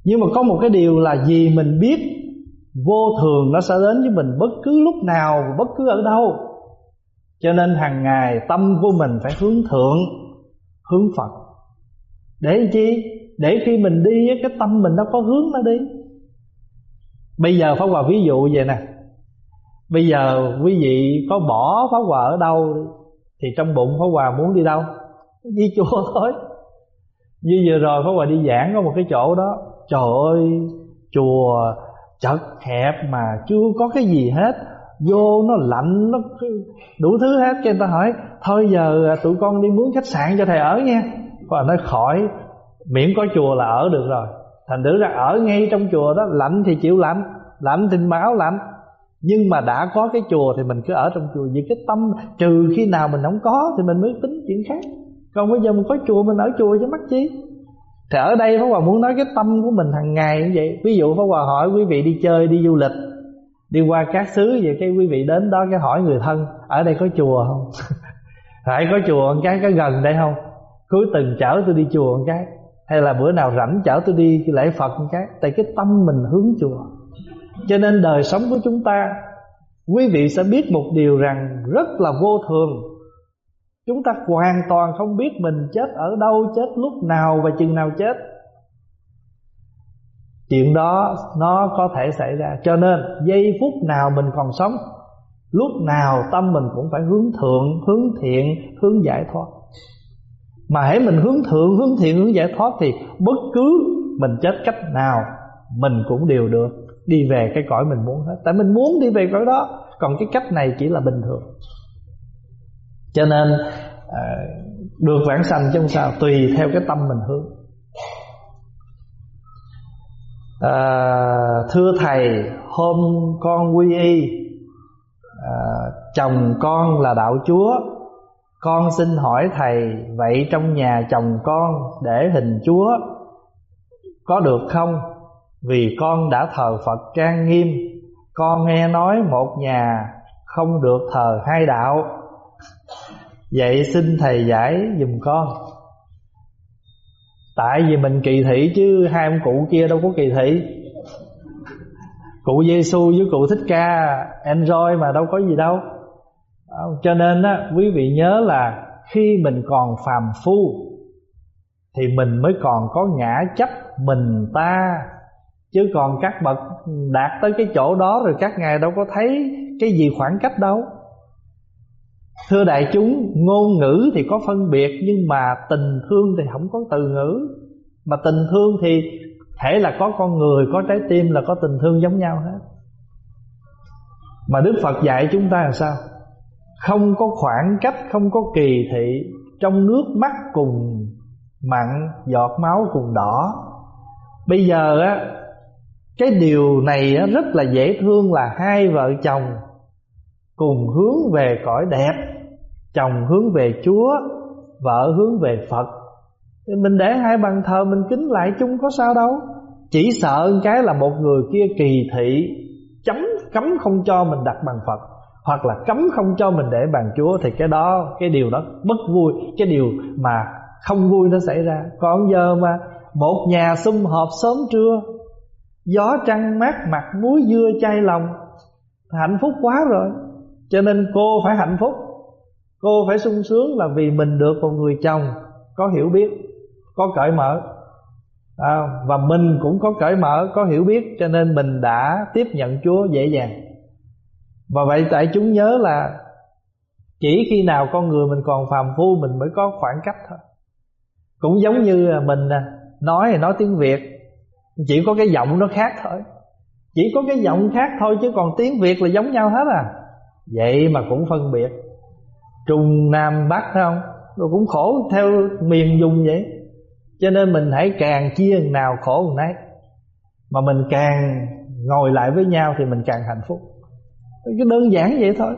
Nhưng mà có một cái điều là vì mình biết vô thường nó sẽ đến với mình bất cứ lúc nào, bất cứ ở đâu. Cho nên hàng ngày tâm của mình phải hướng thượng, hướng phật. Để chi? Để khi mình đi cái tâm mình nó có hướng nó đi. Bây giờ pháp hòa ví dụ vậy nè. Bây giờ quý vị có bỏ pháp hòa ở đâu thì trong bụng pháp hòa muốn đi đâu? Đi chùa thôi. Như vừa rồi pháp hòa đi giảng có một cái chỗ đó. Trời ơi, chùa chật hẹp mà chưa có cái gì hết. Vô nó lạnh, nó đủ thứ hết. Cho người ta hỏi, thôi giờ à, tụi con đi mướn khách sạn cho thầy ở nha. Và nói, khỏi, miễn có chùa là ở được rồi. Thành thử ra ở ngay trong chùa đó, lạnh thì chịu lạnh lạnh thì máu lạnh. Nhưng mà đã có cái chùa thì mình cứ ở trong chùa. Vì cái tâm, trừ khi nào mình không có thì mình mới tính chuyện khác. Còn bây giờ mình có chùa, mình ở chùa chứ mắc chi? Thì ở đây Pháp Hòa muốn nói cái tâm của mình hàng ngày như vậy Ví dụ Pháp Hòa hỏi quý vị đi chơi, đi du lịch Đi qua các xứ vậy cái quý vị đến đó cái hỏi người thân Ở đây có chùa không? Phải có chùa một cái có gần đây không? Cuối tuần chở tôi đi chùa một cái Hay là bữa nào rảnh chở tôi đi lễ Phật một cái Tại cái tâm mình hướng chùa Cho nên đời sống của chúng ta Quý vị sẽ biết một điều rằng rất là vô thường Chúng ta hoàn toàn không biết mình chết ở đâu, chết lúc nào và chừng nào chết. Chuyện đó nó có thể xảy ra. Cho nên giây phút nào mình còn sống Lúc nào tâm mình cũng phải hướng thượng, hướng thiện, hướng giải thoát. Mà hãy mình hướng thượng, hướng thiện, hướng giải thoát Thì bất cứ mình chết cách nào Mình cũng đều được. Đi về cái cõi mình muốn hết. Tại mình muốn đi về cõi đó Còn cái cách này chỉ là bình thường cho nên à, được vãng sanh chứ không sao tùy theo cái tâm mình hướng. À, thưa thầy hôm con quy y à, chồng con là đạo chúa. Con xin hỏi thầy vậy trong nhà chồng con để hình chúa có được không? Vì con đã thờ phật trang nghiêm. Con nghe nói một nhà không được thờ hai đạo. Vậy xin thầy giải dùm con. Tại vì mình kỳ thị chứ hai ông cụ kia đâu có kỳ thị. Cụ Giêsu với cụ Thích Ca Enjoy mà đâu có gì đâu. À, cho nên á, quý vị nhớ là Khi mình còn phàm phu Thì mình mới còn có ngã chấp mình ta. Chứ còn các bậc đạt tới cái chỗ đó rồi các ngài đâu có thấy cái gì khoảng cách đâu thưa đại chúng ngôn ngữ thì có phân biệt nhưng mà tình thương thì không có từ ngữ. Mà tình thương thì thể là có con người có trái tim là có tình thương giống nhau hết. Mà đức phật dạy chúng ta là sao? Không có khoảng cách không có kỳ thị. Trong nước mắt cùng mặn giọt máu cùng đỏ. Bây giờ á cái điều này á, rất là dễ thương là hai vợ chồng cùng hướng về cõi đẹp, chồng hướng về chúa, vợ hướng về phật. Thì mình để hai bàn thờ mình kính lại chung có sao đâu. Chỉ sợ cái là một người kia kỳ thị, chấm, cấm không cho mình đặt bàn phật, hoặc là cấm không cho mình để bàn chúa, thì cái đó, cái điều đó bất vui. Cái điều mà không vui nó xảy ra. Còn giờ mà một nhà sum họp sớm trưa, gió trăng mát mặt, muối dưa chay lòng, hạnh phúc quá rồi cho nên cô phải hạnh phúc. Cô phải sung sướng là vì mình được một người chồng có hiểu biết có cởi mở. À, và mình cũng có cởi mở có hiểu biết cho nên mình đã tiếp nhận chúa dễ dàng. Và vậy tại chúng nhớ là chỉ khi nào con người mình còn phàm phu mình mới có khoảng cách thôi. Cũng giống như mình nói thì nói tiếng việt chỉ có cái giọng nó khác thôi. Chỉ có cái giọng khác thôi chứ còn tiếng việt là giống nhau hết à vậy mà cũng phân biệt. Trung, nam, bắc phải không? Rồi cũng khổ theo miền dùng vậy. Cho nên mình hãy càng chia nào khổ nấy. Mà mình càng ngồi lại với nhau thì mình càng hạnh phúc. Cái đơn giản vậy thôi.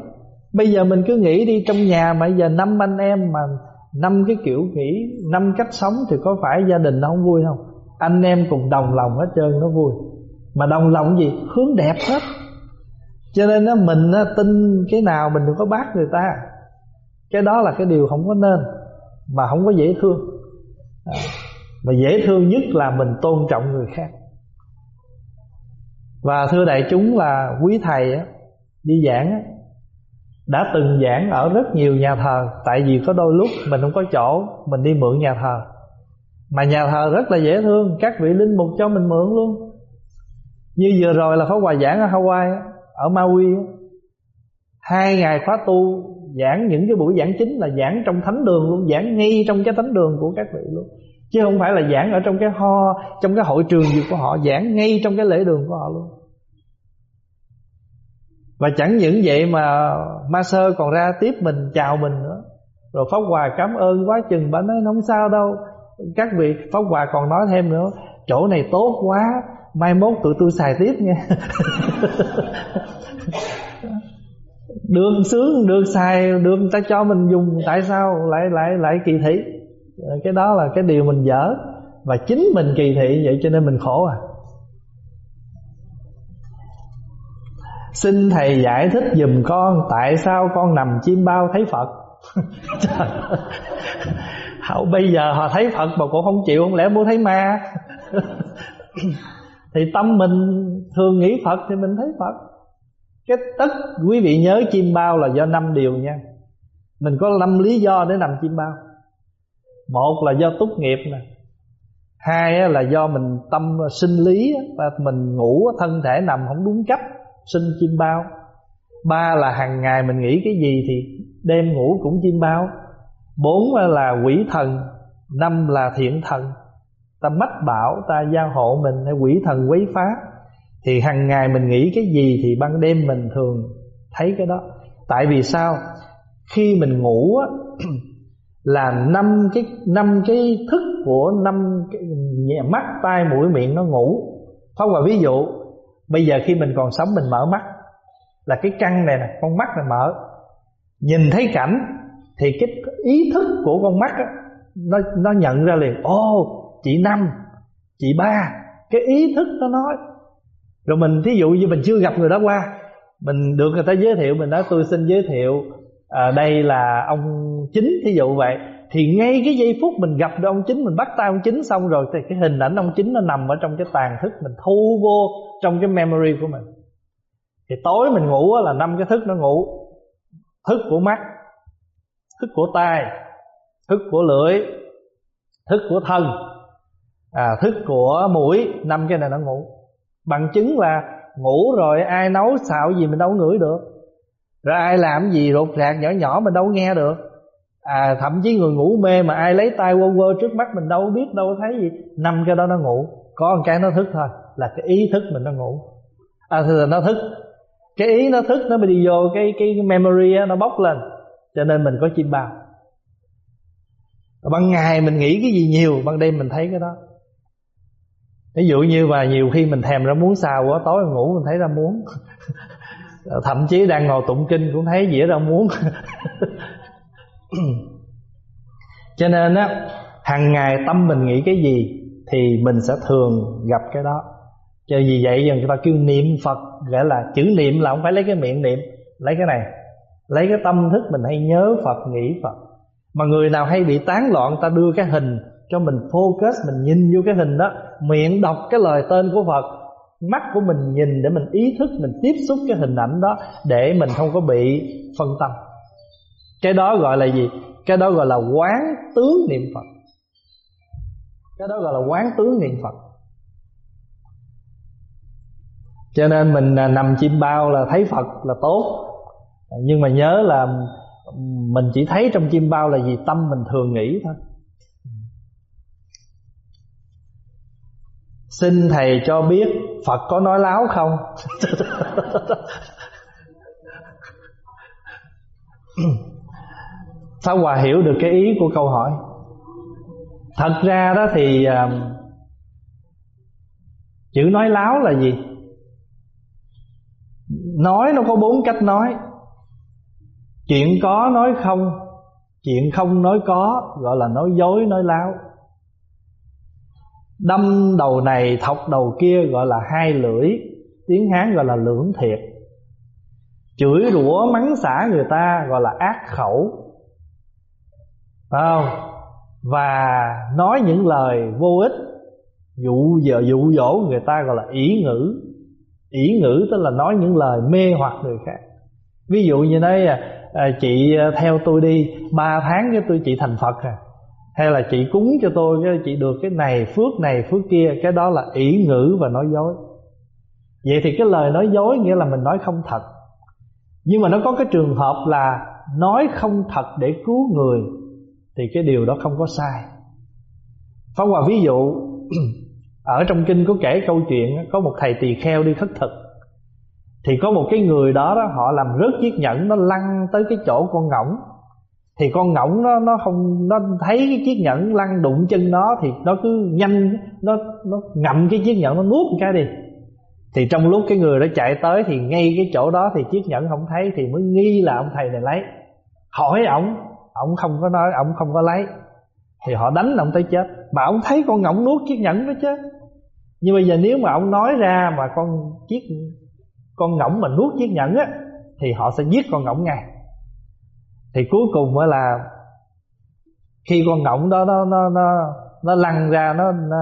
Bây giờ mình cứ nghĩ đi, trong nhà mà giờ năm anh em mà năm cái kiểu nghĩ, năm cách sống thì có phải gia đình nó không vui không? Anh em cùng đồng lòng hết trơn nó vui. Mà đồng lòng gì? Hướng đẹp hết cho nên đó, mình đó, tin cái nào mình đừng có bác người ta. Cái đó là cái điều không có nên mà không có dễ thương. À, mà dễ thương nhất là mình tôn trọng người khác. Và thưa đại chúng là quý thầy á, đi giảng á, đã từng giảng ở rất nhiều nhà thờ. Tại vì có đôi lúc mình không có chỗ mình đi mượn nhà thờ. Mà nhà thờ rất là dễ thương các vị linh mục cho mình mượn luôn. Như vừa rồi là có hòa giảng ở Hawaii ở Maui hai ngày khóa tu, giảng những cái buổi giảng chính là giảng trong thánh đường luôn, giảng ngay trong cái thánh đường của các vị luôn. Chứ không phải là giảng ở trong cái ho, trong cái hội trường gì của họ, giảng ngay trong cái lễ đường của họ luôn. Và chẳng những vậy mà ma sơ còn ra tiếp mình, chào mình nữa. Rồi pháp hòa cảm ơn quá chừng, bà nói không sao đâu. Các vị, pháp hòa còn nói thêm nữa, chỗ này tốt quá mai mốt tụi tôi xài tiếp nha. Đường sướng được xài được người ta cho mình dùng, tại sao lại lại lại kỳ thị? Cái đó là cái điều mình dở, và chính mình kỳ thị, vậy cho nên mình khổ à. Xin thầy giải thích giùm con, tại sao con nằm chim bao thấy phật? Hậu bây giờ họ thấy Phật mà cũng không chịu, Không lẽ muốn thấy ma? Thì tâm mình thường nghĩ Phật Thì mình thấy Phật. Cái tất, quý vị nhớ chim bao là do năm điều nha. Mình có năm lý do để nằm chim bao. Một là do túc nghiệp nè. Hai là do mình tâm sinh lý và Mình ngủ, thân thể nằm không đúng cách, Sinh chim bao. Ba là hàng ngày mình nghĩ cái gì thì đêm ngủ cũng chim bao. Bốn là quỷ thần. Năm là thiện thần. Ta mách bảo ta gia hộ mình hay quỷ thần quấy phá. Thì hàng ngày mình nghĩ cái gì Thì ban đêm mình thường thấy cái đó. Tại vì sao? Khi mình ngủ á Là năm cái năm cái thức của năm cái mắt, tai, mũi, miệng nó ngủ. Không và ví dụ Bây giờ khi mình còn sống mình mở mắt. Là cái căng này nè Con mắt này mở. Nhìn thấy cảnh thì cái ý thức của con mắt á, nó nó nhận ra liền ô chị năm chị ba. Cái ý thức nó nói. Rồi mình thí dụ như mình chưa gặp người đó qua mình được người ta giới thiệu mình nói tôi xin giới thiệu à, đây là ông chính thí dụ vậy. Thì ngay cái giây phút mình gặp được ông chính mình bắt tay ông chính xong rồi thì cái hình ảnh ông chính nó nằm ở trong cái tàn thức mình thu vô trong cái memory của mình. Thì tối mình ngủ là năm cái thức nó ngủ. Thức của mắt thức của tai thức của lưỡi thức của thân à, thức của mũi năm cái này nó ngủ. Bằng chứng là ngủ rồi ai nấu xạo gì mình đâu ngửi được. Rồi ai làm gì rột rạc nhỏ nhỏ mình đâu nghe được. À thậm chí người ngủ mê mà ai lấy tay quơ quơ trước mắt mình đâu biết đâu thấy gì Năm cái đó nó ngủ. Có một cái nó thức thôi Là cái ý thức mình nó ngủ. À thì nó thức. Cái ý nó thức nó mới đi vô cái cái memory á, nó bốc lên. Cho nên mình có chim bao. Ban ngày mình nghĩ cái gì nhiều Ban đêm mình thấy cái đó ví dụ như mà nhiều khi mình thèm ra muốn xào quá, tối mình ngủ mình thấy ra muốn. Thậm chí đang ngồi tụng kinh cũng thấy dĩa ra muốn. Cho nên á, hàng ngày tâm mình nghĩ cái gì thì mình sẽ thường gặp cái đó. Cho vì vậy giờ người ta kêu niệm phật, gọi là chữ niệm là không phải lấy cái miệng niệm, lấy cái này. Lấy cái tâm thức mình hay nhớ phật, nghĩ phật. Mà người nào hay bị tán loạn ta đưa cái hình cho mình focus, mình nhìn vô cái hình đó, miệng đọc cái lời tên của Phật, mắt của mình nhìn để mình ý thức, mình tiếp xúc cái hình ảnh đó để mình không có bị phân tâm. Cái đó gọi là gì? Cái đó gọi là quán tướng niệm Phật. Cái đó gọi là quán tướng niệm Phật. Cho nên mình à, nằm chim bao là thấy Phật là tốt. Nhưng mà nhớ là mình chỉ thấy trong chim bao là gì tâm mình thường nghĩ thôi. Xin thầy cho biết Phật có nói láo không? Sao Hòa hiểu được cái ý của câu hỏi. Thật ra đó thì uh, Chữ nói láo là gì? Nói nó có bốn cách nói. Chuyện có nói không Chuyện không nói có Gọi là nói dối nói láo. Đâm đầu này thọc đầu kia gọi là hai lưỡi Tiếng Hán gọi là lưỡng thiệt. Chửi rủa mắng xả người ta gọi là ác khẩu. Phải không? Và nói những lời vô ích Dụ dỗ, dụ dỗ người ta gọi là ỷ ngữ. Ỷ ngữ tức là nói những lời mê hoặc người khác. Ví dụ như đây à, à, Chị à, theo tôi đi Ba tháng cái tôi chị thành Phật à hay là chị cúng cho tôi cái chị được cái này phước này phước kia cái đó là ỷ ngữ và nói dối. Vậy thì cái lời nói dối nghĩa là mình nói không thật. Nhưng mà nó có cái trường hợp là nói không thật để cứu người thì cái điều đó không có sai. Phóng Hòa ví dụ Ở trong kinh có kể câu chuyện Có một thầy tỳ kheo đi khất thực. Thì có một cái người đó, đó Họ làm rớt chiếc nhẫn Nó lăn tới cái chỗ con ngỗng thì con ngỗng nó nó không, nó thấy cái chiếc nhẫn lăn đụng chân nó thì nó cứ nhanh, nó nó ngậm cái chiếc nhẫn, nó nuốt một cái đi. Thì trong lúc cái người đó chạy tới thì ngay cái chỗ đó thì chiếc nhẫn không thấy thì mới nghi là ông thầy này lấy. Hỏi ổng ổng không có nói, ổng không có lấy. Thì họ đánh ông tới chết. Mà ông thấy con ngỗng nuốt chiếc nhẫn đó chứ. Nhưng bây giờ nếu mà ông nói ra mà con chiếc, con ngỗng mà nuốt chiếc nhẫn á, thì họ sẽ giết con ngỗng ngay thì cuối cùng mới là khi con ngỗng đó nó nó nó nó lăn ra nó nó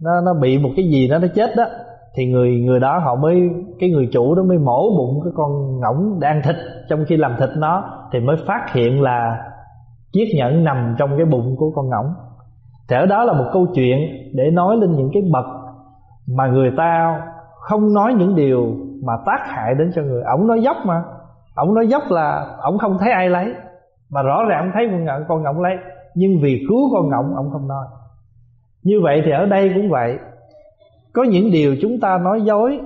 nó, nó bị một cái gì đó nó chết đó thì người người đó họ mới cái người chủ đó mới mổ bụng cái con ngỗng đang thịt. Trong khi làm thịt nó thì mới phát hiện là chiếc nhẫn nằm trong cái bụng của con ngỗng. Thì ở đó là một câu chuyện để nói lên những cái bậc mà người ta không nói những điều mà tác hại đến cho người. Ổng nói dốc mà ổng nói dốc là ổng không thấy ai lấy, mà rõ ràng ông thấy con ngỗng con ngỗng lấy. Nhưng vì cứu con ngỗng ông không nói. Như vậy thì ở đây cũng vậy. Có những điều chúng ta nói dối,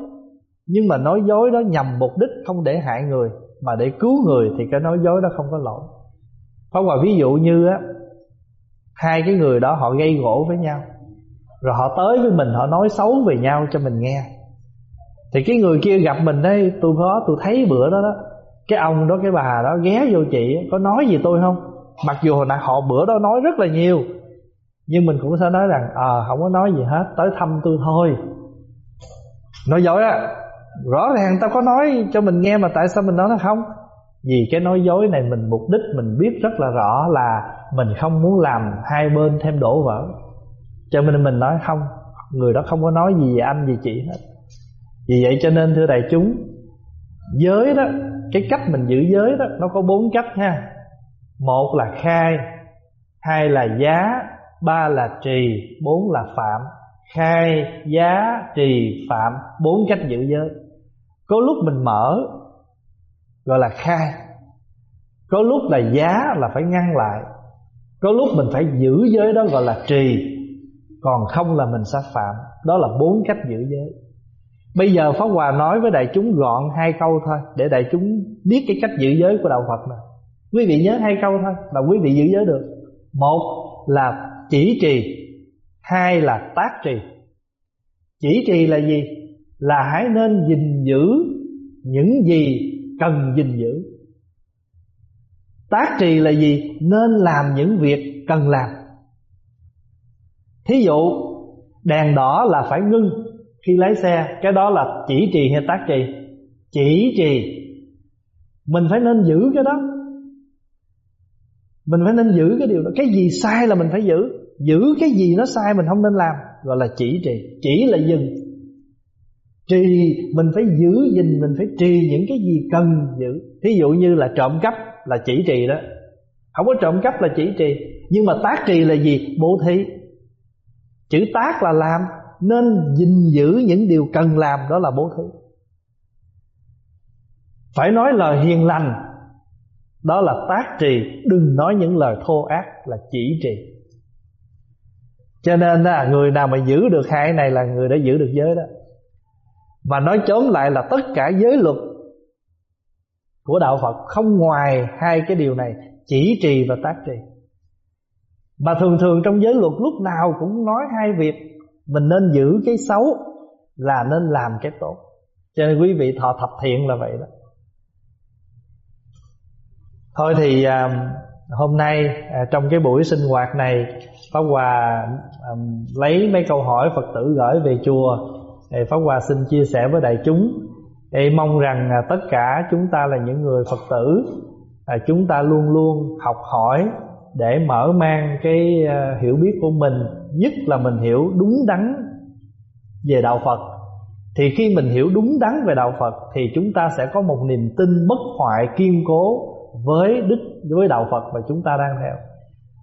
nhưng mà nói dối đó nhằm mục đích không để hại người, mà để cứu người thì cái nói dối đó không có lỗi. Pháp Hòa ví dụ như á, hai cái người đó họ gây gỗ với nhau, rồi họ tới với mình, họ nói xấu về nhau cho mình nghe. Thì cái người kia gặp mình đây tôi có, tôi thấy bữa đó đó cái ông đó cái bà đó ghé vô chị có nói gì tôi không? Mặc dù hồi nãy họ bữa đó nói rất là nhiều nhưng mình cũng sẽ nói rằng ờ à, không có nói gì hết tới thăm tôi thôi. Nói dối á rõ ràng tao có nói cho mình nghe mà tại sao mình nói nó không? Vì cái nói dối này mình mục đích mình biết rất là rõ là mình không muốn làm hai bên thêm đổ vỡ. Cho nên mình nói không người đó không có nói gì về anh về chị hết. Vì vậy cho nên thưa đại chúng giới đó cái cách mình giữ giới đó, nó có bốn cách ha. Một là khai, hai là giá, ba là trì, bốn là phạm. Khai, giá, trì, phạm, bốn cách giữ giới. Có lúc mình mở, gọi là khai. Có lúc là giá là phải ngăn lại. Có lúc mình phải giữ giới đó gọi là trì. Còn không là mình sẽ phạm. Đó là bốn cách giữ giới bây giờ pháp hòa nói với đại chúng gọn hai câu thôi, để đại chúng biết cái cách giữ giới của đạo phật này quý vị nhớ hai câu thôi là quý vị giữ giới được. Một là chỉ trì, hai là tác trì. Chỉ trì là gì? Là hãy nên gìn giữ những gì cần gìn giữ. Tác trì là gì? Nên làm những việc cần làm. Thí dụ, đèn đỏ là phải ngưng khi lái xe, cái đó là chỉ trì hay tác trì? Chỉ trì. Mình phải nên giữ cái đó. Mình phải nên giữ cái điều đó. Cái gì sai là mình phải giữ. Giữ cái gì nó sai mình không nên làm, gọi là chỉ trì. Chỉ là dừng. Trì, mình phải giữ gìn, mình phải trì những cái gì cần giữ. Thí dụ như là trộm cắp là chỉ trì đó. Không có trộm cắp là chỉ trì. Nhưng mà tác trì là gì? Bố thí. Chữ tác là làm nên gìn giữ những điều cần làm, đó là bố thí. Phải nói lời hiền lành, đó là tác trì. Đừng nói những lời thô ác, là chỉ trì. Cho nên là người nào mà giữ được hai này là người đã giữ được giới đó. Mà nói chốn lại là tất cả giới luật của đạo Phật không ngoài hai cái điều này, chỉ trì và tác trì. Mà thường thường trong giới luật lúc nào cũng nói hai việc mình nên giữ cái xấu là nên làm cái tốt. Cho nên quý vị thọ thập thiện là vậy đó. Thôi thì à, hôm nay à, trong cái buổi sinh hoạt này pháp hòa à, lấy mấy câu hỏi phật tử gửi về chùa thì pháp hòa xin chia sẻ với đại chúng. Để mong rằng à, tất cả chúng ta là những người phật tử à, chúng ta luôn luôn học hỏi để mở mang cái à, hiểu biết của mình nhất là mình hiểu đúng đắn về đạo phật thì khi mình hiểu đúng đắn về đạo phật thì chúng ta sẽ có một niềm tin bất hoại kiên cố với đức với đạo Phật mà chúng ta đang theo.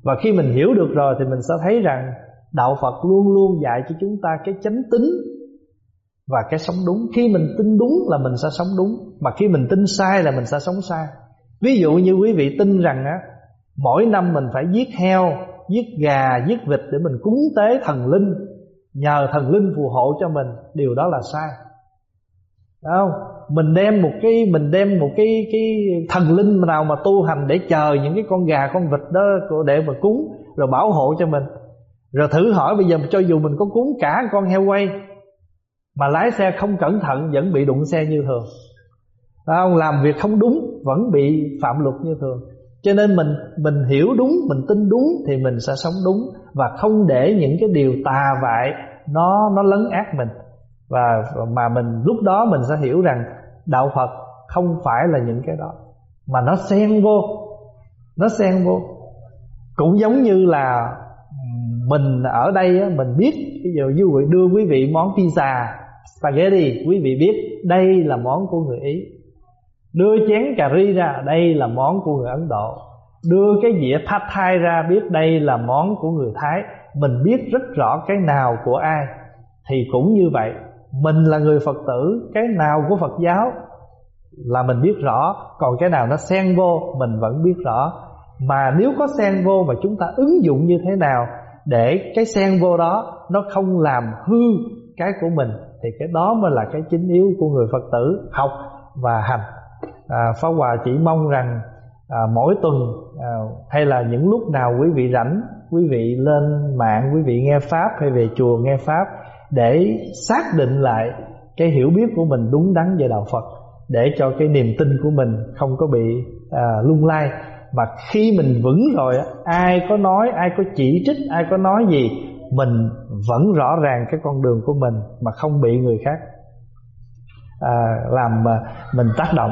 Và khi mình hiểu được rồi thì mình sẽ thấy rằng đạo Phật luôn luôn dạy cho chúng ta cái chánh tính và cái sống đúng. Khi mình tin đúng là mình sẽ sống đúng, mà khi mình tin sai là mình sẽ sống sai. Ví dụ như quý vị tin rằng á mỗi năm mình phải giết heo, giết gà, giết vịt để mình cúng tế thần linh, nhờ thần linh phù hộ cho mình, điều đó là sai. Đúng không? mình đem một cái mình đem một cái cái thần linh nào mà tu hành để chờ những cái con gà con vịt đó để mà cúng rồi bảo hộ cho mình rồi thử hỏi bây giờ cho dù mình có cúng cả con heo quay mà lái xe không cẩn thận vẫn bị đụng xe như thường không? làm việc không đúng vẫn bị phạm luật như thường cho nên mình mình hiểu đúng, mình tin đúng thì mình sẽ sống đúng và không để những cái điều tà vại nó nó lấn át mình. Và mà mình, lúc đó mình sẽ hiểu rằng đạo Phật không phải là những cái đó, mà nó xen vô, nó xen vô. Cũng giống như là mình ở đây mình biết, ví dụ như đưa quý vị món pizza, spaghetti, quý vị biết đây là món của người ý đưa chén cà ri ra, đây là món của người ấn độ. Đưa cái dĩa pad thai ra, biết đây là món của người thái. Mình biết rất rõ cái nào của ai. Thì cũng như vậy, mình là người phật tử, cái nào của phật giáo là mình biết rõ. Còn cái nào nó xen vô, mình vẫn biết rõ. Mà nếu có xen vô mà chúng ta ứng dụng như thế nào để cái xen vô đó nó không làm hư cái của mình, thì cái đó mới là cái chính yếu của người phật tử học và hành à, Pháp Hòa chỉ mong rằng à, mỗi tuần à, hay là những lúc nào quý vị rảnh quý vị lên mạng quý vị nghe pháp hay về chùa nghe pháp để xác định lại cái hiểu biết của mình đúng đắn về đạo Phật để cho cái niềm tin của mình không có bị à, lung lay mà khi mình vững rồi ai có nói ai có chỉ trích ai có nói gì mình vẫn rõ ràng cái con đường của mình mà không bị người khác à, làm mà mình tác động